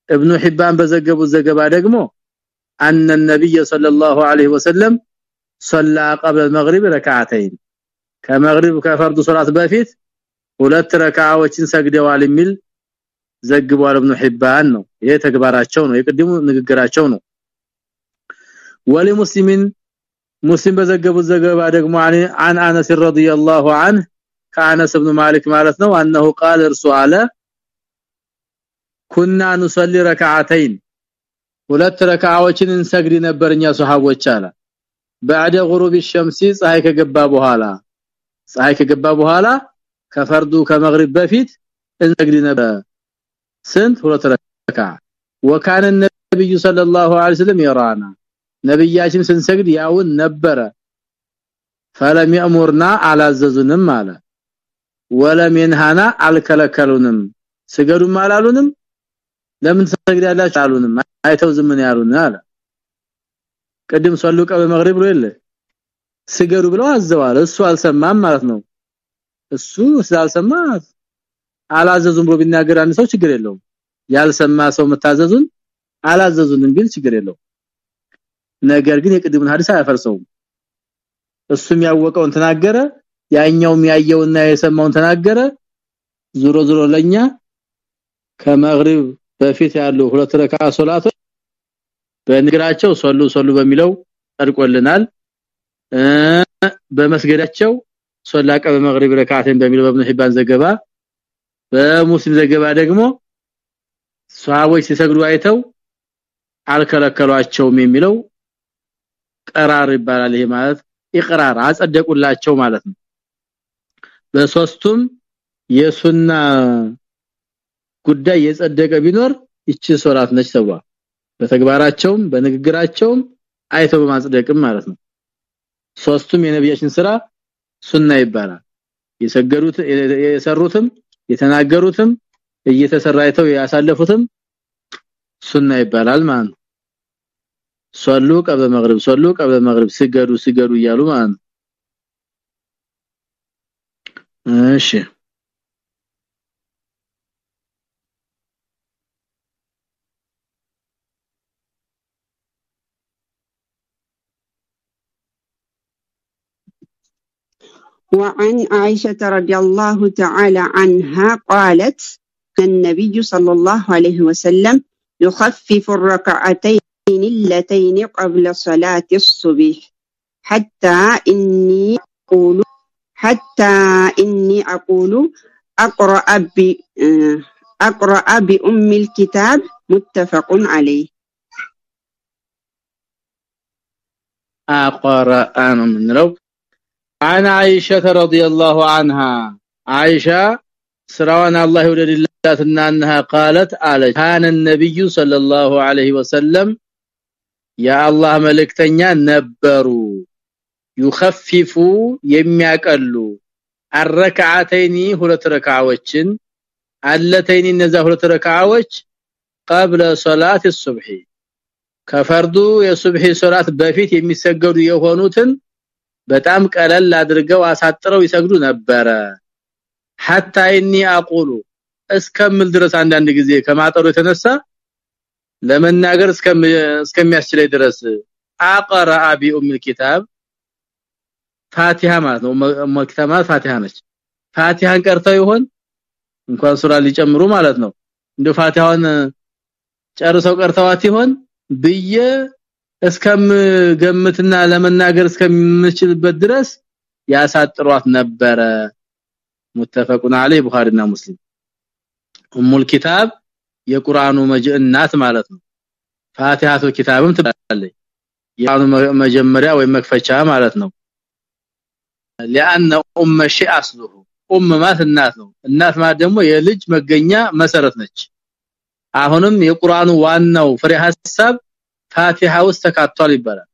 ابن حبان በዘገቡት ዘገባ ደግሞ ان النبي صلى الله عليه وسلم صلى قبل المغرب ركعتين ከመግሪብ ከፈርዱ ሶላት በፊት ሁለት ረካዓዎችን ሰግደዋል የሚል ዘግቧል ابن حبان ነው ይሄ ተግባራቸው ነው የቅድሙ ንግግራቸው ነው ወሊ ሙስሊሚን ሙስሊም በዘገቡት ዘገባ ደግሞ عن انس رضي الله عنه ከአነስ ኢብኑ ማሊክ ማለት ነው انه قال እርሱ አለ ኩና ንሰሊ ረካዓተይን ሁለት ረካዓዎችን እንሰግድ ነበርኛ ሱሐቦች አለ بعد غروب الشمس ፀሐይ ከገባ በኋላ ፀሐይ ከገባ በኋላ ከፈርዱ ከመግሪብ በፊት እንሰግድ ነበር ስንት ሁለት ረካ وكان النبي صلى الله عليه وسلم يرانا ነብያችን ስንሰግድ ያውን ነበረ فلم يأمرنا አላዘዙንም አለ ወለም የንሃና አልከለከሉንም። ስገዱም አላሉንም? ለምን ሰግዳላችሁ አሉንም። አይተው ዝም ያሉን አለ። ቅድም ሷሉ ቀበ መግሪብ ብሎ የለ? ስገዱ ብለው አዘዋል እሱ አልሰማም ማለት ነው። እሱ ስላልሰማ አላዘዙም ብሎ ቢናገር አንድ ሰው ችግር የለውም። ያልሰማ ሰው መታዘዙን አላዘዙንም ቢል ችግር የለው ነገር ግን የቅድሙን ሐዲስ አያፈርሰውም። እሱም ያወቀውን ተናገረ። ያኛውም ያየውና የሰማውን ተናገረ። ዙሮ ዙሮ ለኛ ከመግሪብ በፊት ያሉ ሁለት ረካ ሶላቶች በንግራቸው ሶሉ ሶሉ በሚለው ጠርቆልናል በመስገዳቸው ሶላቀ በመግሪብ ረካዓትን በሚለው በእብኑ ሒባን ዘገባ በሙስሊም ዘገባ ደግሞ ሷሃቦች ሲሰግዱ አይተው አልከለከሏቸውም የሚለው ቀራር ይባላል። ይሄ ማለት ኢቅራር አጸደቁላቸው ማለት ነው በሶስቱም የሱና ጉዳይ የጸደቀ ቢኖር እቺ ሶላት ነች ተብሏል። በተግባራቸውም በንግግራቸውም አይተው በማጽደቅም ማለት ነው። ሶስቱም የነብያችን ስራ ሱና ይባላል። የሰገዱት የሰሩትም የተናገሩትም እየተሰራ አይተው ያሳለፉትም ሱና ይባላል ማለት ነው። ሶሉ ቀበ መግሪብ ሶሉ ቀበ መግሪብ ስገዱ ስገዱ እያሉ ማለት ነው እሺ وعن عائشة رضي الله تعالى عنها قالت النبي صلى الله عليه وسلم يخفف الركعتين اللتين قبل صلاة الصبح حتى إني أقول حتى إني أقول أقرأ ب آه، أقرأ بأم الكتاب متفق عليه. قرآن من رب. عن عائشة رضي الله عنها. عائشة سروان الله ولله أنها قالت على كان النبي صلى الله عليه وسلم يا الله ملكتني نبروا. يخفف የሚያቀሉ አረካዓተይኒ ሁለት ረካዓዎችን አለተይኒ እነዛ ሁለት ረካዓዎች قبل صلاه الصبح ከፈርዱ የሱብሂ ሶላት በፊት የሚሰገዱ የሆኑትን በጣም ቀለል አድርገው አሳጥረው ይሰግዱ ነበረ hatta inni aqulu እስከምል ድረስ አንዳንድ ጊዜ ከማጠሩ የተነሳ ለመናገር እስከሚያስችለኝ ድረስ አቀራ አቢ ኡም الكتاب ፋቲሃ ማለት ነው። መክተማ ፋቲሃ ነች። ፋቲሃን ቀርተው ይሆን? እንኳን ሱራ ሊጨምሩ ማለት ነው። እንደ ፋቲሃውን ጨርሰው ቀርተዋት ይሆን? ብዬ እስከምገምትና ለመናገር እስከምችልበት ድረስ ያሳጥሯት ነበረ። ሙተፈቁን አለይ ቡኻሪና ሙስሊም። ኡሙል ኪታብ የቁርአኑ መጅእናት ማለት ነው። ፋቲሃቱ ኪታብም ትባላለች። የቁርአኑ መጀመሪያ ወይም መክፈቻ ማለት ነው لان ام شيء اصله ام ማለት እናት ነው እናት ማለት ደግሞ የልጅ መገኛ መሰረት ነች አሁንም የቁርአኑ ዋናው ፍሬ ሐሳብ ፋቲሃ ውስጥ ተካቷል ይባላል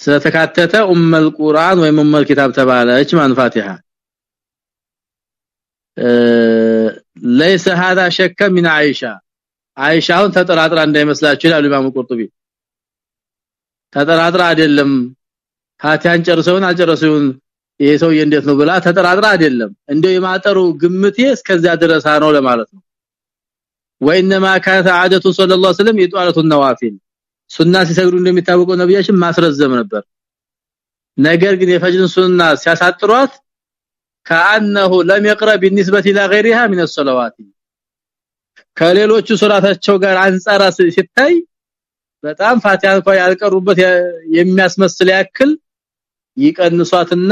ስለተካተተ ኡመል ቁርአን ወይም ኡመል ኪታብ ተባለች ማን ፋቲሃ ليس هذا شك من عائشه አይሻውን ተጠራጥራ እንዳይመስላችሁ ይላሉ ኢማሙ ቁርጡቢ ተጠራጥራ አይደለም ፋቲሃን ጨርሰውን አልጨረሰውን ይሄ ሰውዬ እንዴት ነው ብላ ተጠራጥራ አይደለም እንደው የማጠሩ ግምቴ እስከዚያ ድረስ ነው ለማለት ነው وانما كانت عادته صلى الله عليه وسلم يطالة النوافل ሱና ሲሰግዱ እንደሚታወቀው ነብያችን ማስረዘም ነበር ነገር ግን የፈጅርን ሱና ሲያሳጥሯት كانه لم يقرا بالنسبه الى غيرها من الصلوات ከሌሎቹ ሶላታቸው ጋር አንጻራ ሲታይ በጣም ፋቲሃ እንኳን ያልቀሩበት የሚያስመስል ያክል ይቀንሷትና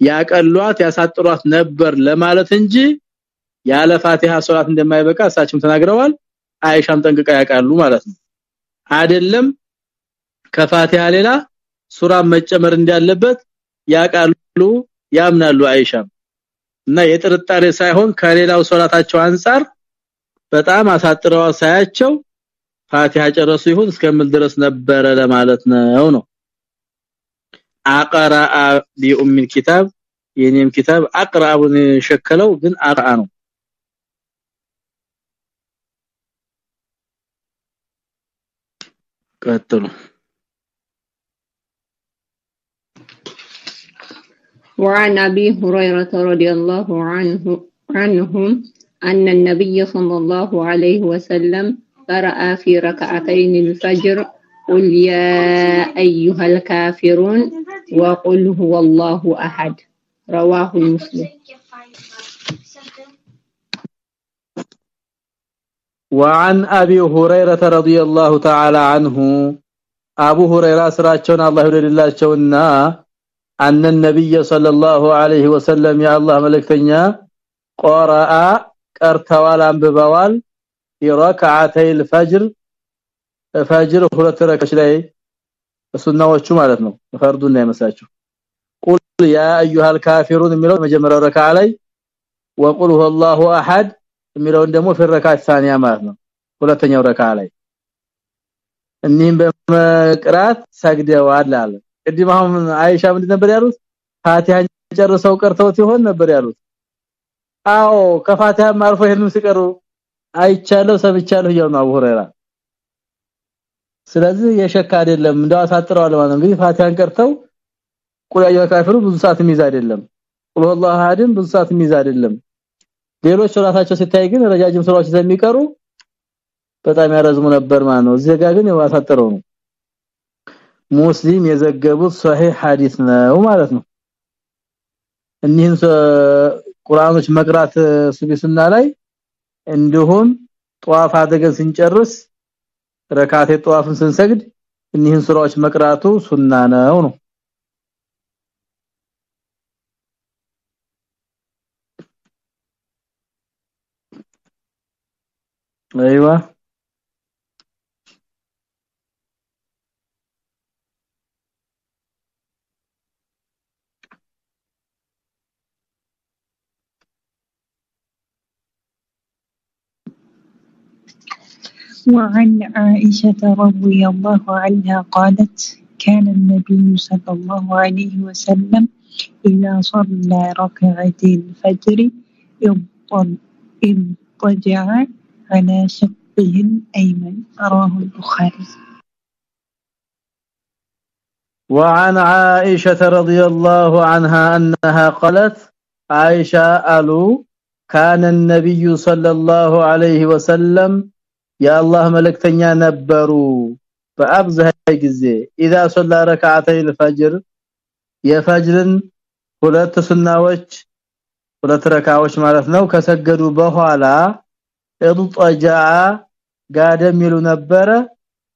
ያቀሏት ያሳጥሯት ነበር ለማለት እንጂ ያለ ፋቲሃ ሶላት እንደማይበቃ እሳቸውም ተናግረዋል። አይሻም ጠንቅቃ ያውቃሉ ማለት ነው። አይደለም ከፋቲሃ ሌላ ሱራ መጨመር እንዳለበት ያውቃሉ ያምናሉ አይሻም። እና የጥርጣሬ ሳይሆን ከሌላው ሶላታቸው አንፃር በጣም አሳጥረው ሳያቸው ፋቲሃ ጨረሱ ይሁን እስከምል ድረስ ነበረ ለማለት ነው ነው አቀራ ቢኡም الكتاب የኔም ኪታብ አቅራቡን ሸከለው ግን አቅራ ነው ቀጥሉ وعن ابي هريره رضي الله عنه عنهم ان النبي صلى الله عليه وسلم قرأ في ركعتين الفجر قل يا ايها الكافرون وقل هو الله أحد. رواه مسلم. وعن أبي هريرة رضي الله تعالى عنه أبو هريرة سراچون الله لله شونا أن النبي صلى الله عليه وسلم يا الله ملكتنيا قرأ قرتوال ببوال في ركعتي الفجر فجر خلت ረከሽ ሱናዎቹ ማለት ነው። ፈርዱን ያመሳችሁ ቁል ያ አዩሃል ካፊሩን የሚለው መጀመሪያው ረካ ላይ ወቁል ሁወላሁ አሐድ የሚለውን ደግሞ ፍረካት ሳኒያ ማለት ነው። ሁለተኛው ረካ ላይ እኒህም በመቅራት ሰግደዋል አለ። ቅድም አሁን አይሻ ምንድን ነበር ያሉት? ፋቲሃን ጨርሰው ቀርተውት ይሆን ነበር ያሉት? አዎ ከፋቲሃ ማርፎ ይሄንን ሲቀሩ አይቻለሁ ሰምቻለሁ ያው ነው አቡ ሁረይራ። ስለዚህ የሸካ አይደለም። እንደው አሳጥረዋል ማለት እንግዲህ ፋቲሃን ቀርተው ቁልያ ካፊሩ ብዙ ሰዓት የሚይዝ አይደለም። ቁል ሁወላሁ አሐድም ብዙ ሰዓት የሚይዝ አይደለም። ሌሎች ሶላታቸው ሲታይ ግን ረጃጅም ሶላቶች ስለሚቀሩ በጣም ያረዝሙ ነበር ማለት ነው። እዚህ ጋር ግን ያሳጠረው ነው። ሙስሊም የዘገቡት ሶሂህ ሐዲስ ነው ማለት ነው። እኒህን ቁርአኖች መቅራት ሱቢሱና ላይ እንዲሁም ጧፍ አድርገን ስንጨርስ ረካቴ ጧፍን ስንሰግድ እኒህን ሱራዎች መቅራቱ ሱና ነው ነው ايوه وعن عائشة رضي الله عنها قالت كان النبي صلى الله عليه وسلم إذا صلى ركعتي الفجر اضطجع على شقه الأيمن رواه البخاري وعن عائشة رضي الله عنها أنها قالت عائشة قالوا كان النبي صلى الله عليه وسلم የአላህ መልእክተኛ ነበሩ በአብዛኛው ጊዜ። اذا صلى ركعتين الفجر የፈጅርን ሁለት ሱናዎች ሁለት ረካዎች ማለት ነው ከሰገዱ በኋላ እጥጠጃ ጋደም ይሉ ነበረ።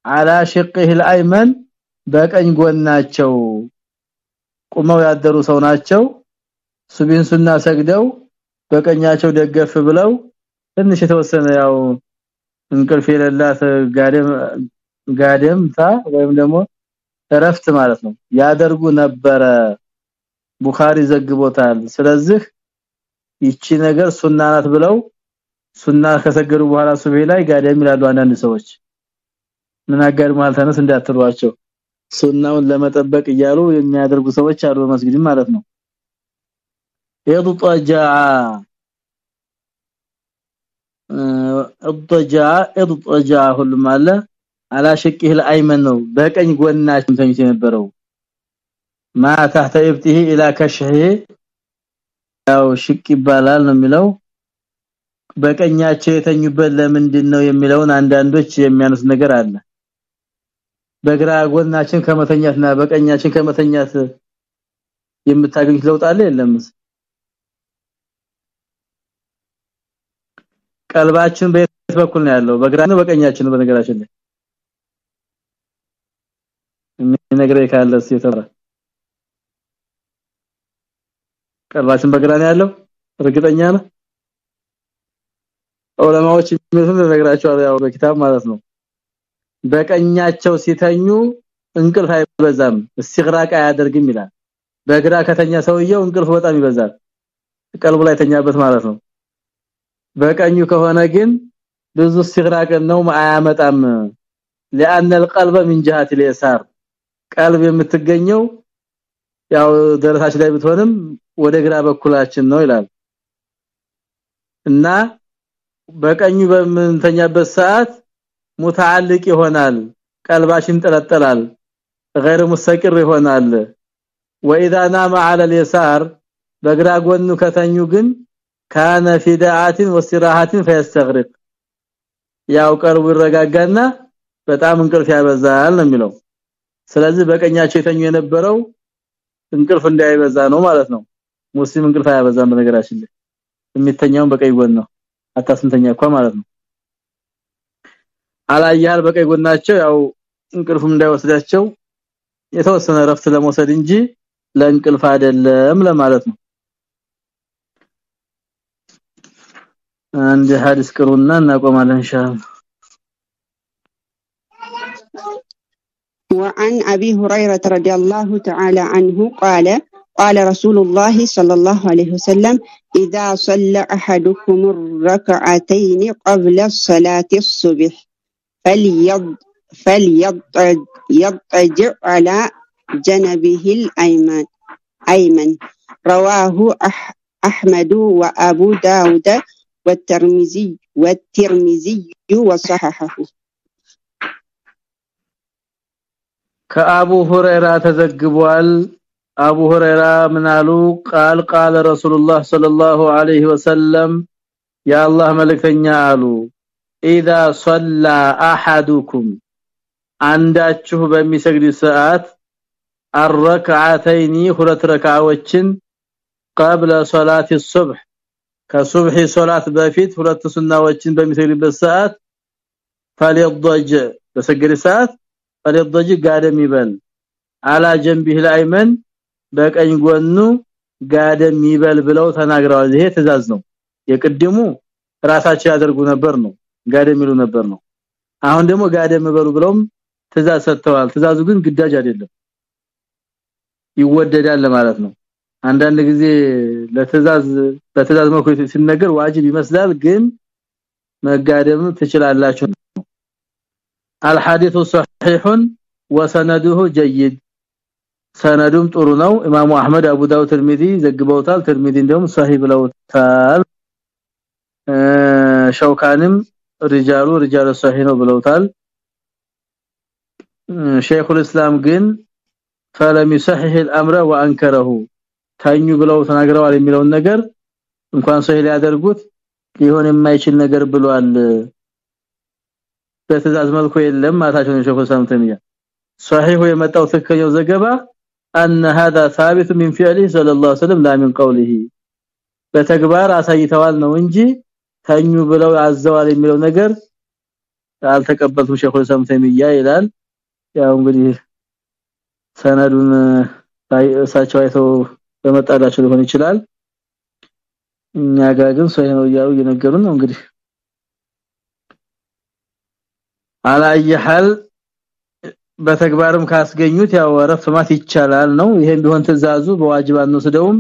አላ ሽቅህ الأيمن በቀኝ ጎናቸው ቁመው ያደሩ ሰው ናቸው። ሱቢን ሱና ሰግደው በቀኛቸው ደገፍ ብለው ትንሽ የተወሰነ ያው እንቅልፍ የሌላት ጋደም ጋደምታ ወይም ደግሞ እረፍት ማለት ነው። ያደርጉ ነበረ ቡኻሪ ዘግቦታል። ስለዚህ ይቺ ነገር ሱና ናት ብለው ሱና ከሰገዱ በኋላ ሱብሂ ላይ ጋደም ይላሉ አንዳንድ ሰዎች። ምን ማለት ነው? እንዳትሏቸው። ሱናውን ለመጠበቅ እያሉ የሚያደርጉ ሰዎች አሉ መስጊድ ማለት ነው። የዱጣጃ እጥጃ እጥጃ ሁሉም አለ። አላሽቂህ አይመን ነው። በቀኝ ጎናችን ተኝቶ የነበረው። ማ ታህተ ኢብቲሂ ኢላ ከሽሂ። ያው ሽቅ ይባላል ነው የሚለው። በቀኛቸው የተኙበት ለምንድን ነው የሚለውን አንዳንዶች የሚያነሱ ነገር አለ። በግራ ጎናችን ከመተኛትና በቀኛችን ከመተኛት የምታገኙት ለውጥ አለ የለምስ ቀልባችን በየት በኩል ነው ያለው? በግራ ነው በቀኛችን በነገራችን ላይ? የሚነግረኝ ካለ ሲተራ ቀልባችን በግራ ነው ያለው? እርግጠኛ ነው ዑለማዎች የሚሉትን ነገራቸው ያው በኪታብ ማለት ነው። በቀኛቸው ሲተኙ እንቅልፍ አይበዛም እስቲግራቅ አያደርግም ይላል። በግራ ከተኛ ሰውየው እንቅልፍ በጣም ይበዛል። ቀልቡ ላይ ተኛበት ማለት ነው በቀኙ ከሆነ ግን ብዙ እስቲግራቅ ነው አያመጣም لان القلب من جهه اليسار ቀልብ የምትገኘው ያው ደረታች ላይ ብትሆንም ወደ ግራ በኩላችን ነው ይላል እና በቀኙ በምንተኛበት ሰዓት ሙተዓልቅ ይሆናል ቀልባችን ጠለጠላል غير مستقر ይሆናል واذا نام على اليسار በግራ ጎኑ ከተኙ ግን ካነ ፊዳአት ወሲራሃት فيستغرق ያው ቀልቡ ይረጋጋና በጣም እንቅልፍ ያበዛል ነው የሚለው ስለዚህ በቀኛቸው የተኙ የነበረው እንቅልፍ እንዳይበዛ ነው ማለት ነው ሙስሊም እንቅልፍ አያበዛም በነገራችን ላይ የሚተኛውን በቀኝ ጎን ነው አታስንተኛ እንኳን ማለት ነው አላያል በቀኝ ጎናቸው ያው እንቅልፍም እንዳይወስዳቸው የተወሰነ ረፍት ለመውሰድ እንጂ ለእንቅልፍ አይደለም ለማለት ነው አንድ ሐዲስ ቅሩና እናቆማለን ኢንሻአላህ وعن أبي هريرة رضي الله تعالى عنه قال قال رسول الله صلى الله عليه وسلم إذا صلى أحدكم الركعتين قبل صلاة الصبح فليض فليضطجع على جنبه الأيمن أيمن رواه أح أحمد وأبو داود والترمذي والترمذي وصححه ከአቡ ሁረይራ ተዘግቧል አቡ ሁረይራ ምናሉ ቃል ቃል ረሱላህ ሰለላሁ ዐለይሂ ወሰለም የአላህ መልእክተኛ አሉ اذا صلى احدكم አንዳችሁ በሚሰግድ ሰዓት الركعتين ሁለት ረካዓዎችን قبل صلاه الصبح ከሱብሂ ሶላት በፊት ሁለት ሱናዎችን በሚሰግድበት ሰዓት ፈሊضج በሰገደ ሰዓት ፈሊضج ጋደም ይበል። አላ ጀንቢህ ላይመን በቀኝ ጎኑ ጋደም ይበል ብለው ተናግረዋል። ይሄ ትእዛዝ ነው። የቅድሙ ራሳቸው ያደርጉ ነበር ነው። ጋደም ይሉ ነበር ነው። አሁን ደግሞ ጋደም በሉ ብለውም ትእዛዝ ሰጥተዋል። ትእዛዙ ግን ግዳጅ አይደለም። ይወደዳል ማለት ነው። አንዳንድ ጊዜ ለትእዛዝ በትእዛዝ መልኩ ሲነገር ዋጅብ ይመስላል ግን መጋደም ትችላላችሁ الحديث صحيح وسنده جيد ሰነዱም ጥሩ ነው ኢማሙ አህመድ አቡ ዳውድ ተርሚዚ ዘግበውታል ተርሚዚ እንደውም ሰሂህ ብለውታል ሸውካንም ሪጃሉ ሪጃሉ ሰሂህ ነው ብለውታል ሼኹል እስላም ግን فلم يصحح الامر وانكره ታኙ ብለው ተናግረዋል የሚለውን ነገር እንኳን ሰሂህ ሊያደርጉት ሊሆን የማይችል ነገር ብሏል በትእዛዝ መልኩ የለም ማታቸው ነው ሼኹል እስላም ተሚያ صحيح የመጣው ትክክለኛው ዘገባ ان هذا ثابت من فعله صلى الله عليه وسلم لا من قوله በተግባር አሳይተዋል ነው እንጂ ተኙ ብለው አዘዋል የሚለው ነገር አልተቀበልኩም ሸኹል ሰምተሚያ ይላል ያው እንግዲህ ሰነዱን እሳቸው አይተው በመጣላቸው ሊሆን ይችላል። እኛ ጋር ግን ሰው ነው ያው እየነገሩን ነው እንግዲህ። አላየሐል በተግባርም ካስገኙት ያው ረፍ ማት ይቻላል ነው። ይሄን ቢሆን ትእዛዙ በዋጅብ አንወስደውም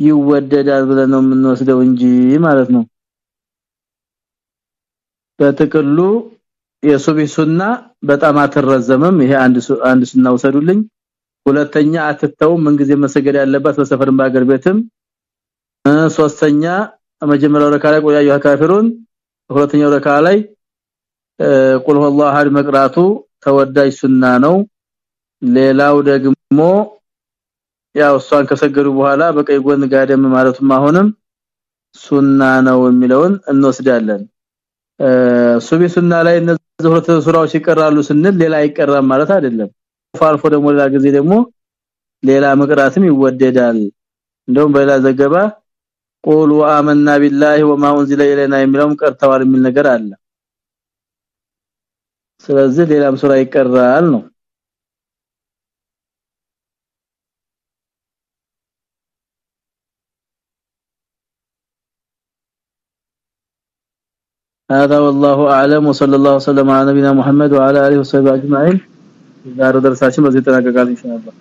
ይወደዳል ብለን ነው የምንወስደው እንጂ ማለት ነው። በጥቅሉ የሱቢ ሱና በጣም አትረዘምም። ይሄ አንድ አንድ ሱና ወሰዱልኝ ሁለተኛ አትተው ምን ጊዜ መሰገድ ያለባት በሰፈርም በአገር ቤትም። ሶስተኛ መጀመሪያው ረካ ላይ ቆያዩ ካፊሩን ሁለተኛው ረካ ላይ ቁል ሁወላሁ አሐድ መቅራቱ ተወዳጅ ሱና ነው። ሌላው ደግሞ ያው እሷን ከሰገዱ በኋላ በቀይ ጎን ጋደም ማለቱም አሁንም ሱና ነው የሚለውን እንወስዳለን። ሱቢ ሱና ላይ እነዚህ ሁለት ሱራዎች ይቀራሉ ስንል ሌላ አይቀራም ማለት አይደለም ፋልፎ ደግሞ ሌላ ጊዜ ደግሞ ሌላ መቅራትም ይወደዳል እንደውም በሌላ ዘገባ ቁሉ አመና ቢላሂ ወማ ኡንዚለ ኢለና የሚለውም ቀርተዋል የሚል ነገር አለ ስለዚህ ሌላም ሱራ ይቀራል ነው هذا والله اعلم وصلى الله وسلم على نبينا محمد وعلى اله وصحبه اجمعين दार उधर साची मस्जिद का आगे गाजी इंशाल्लाह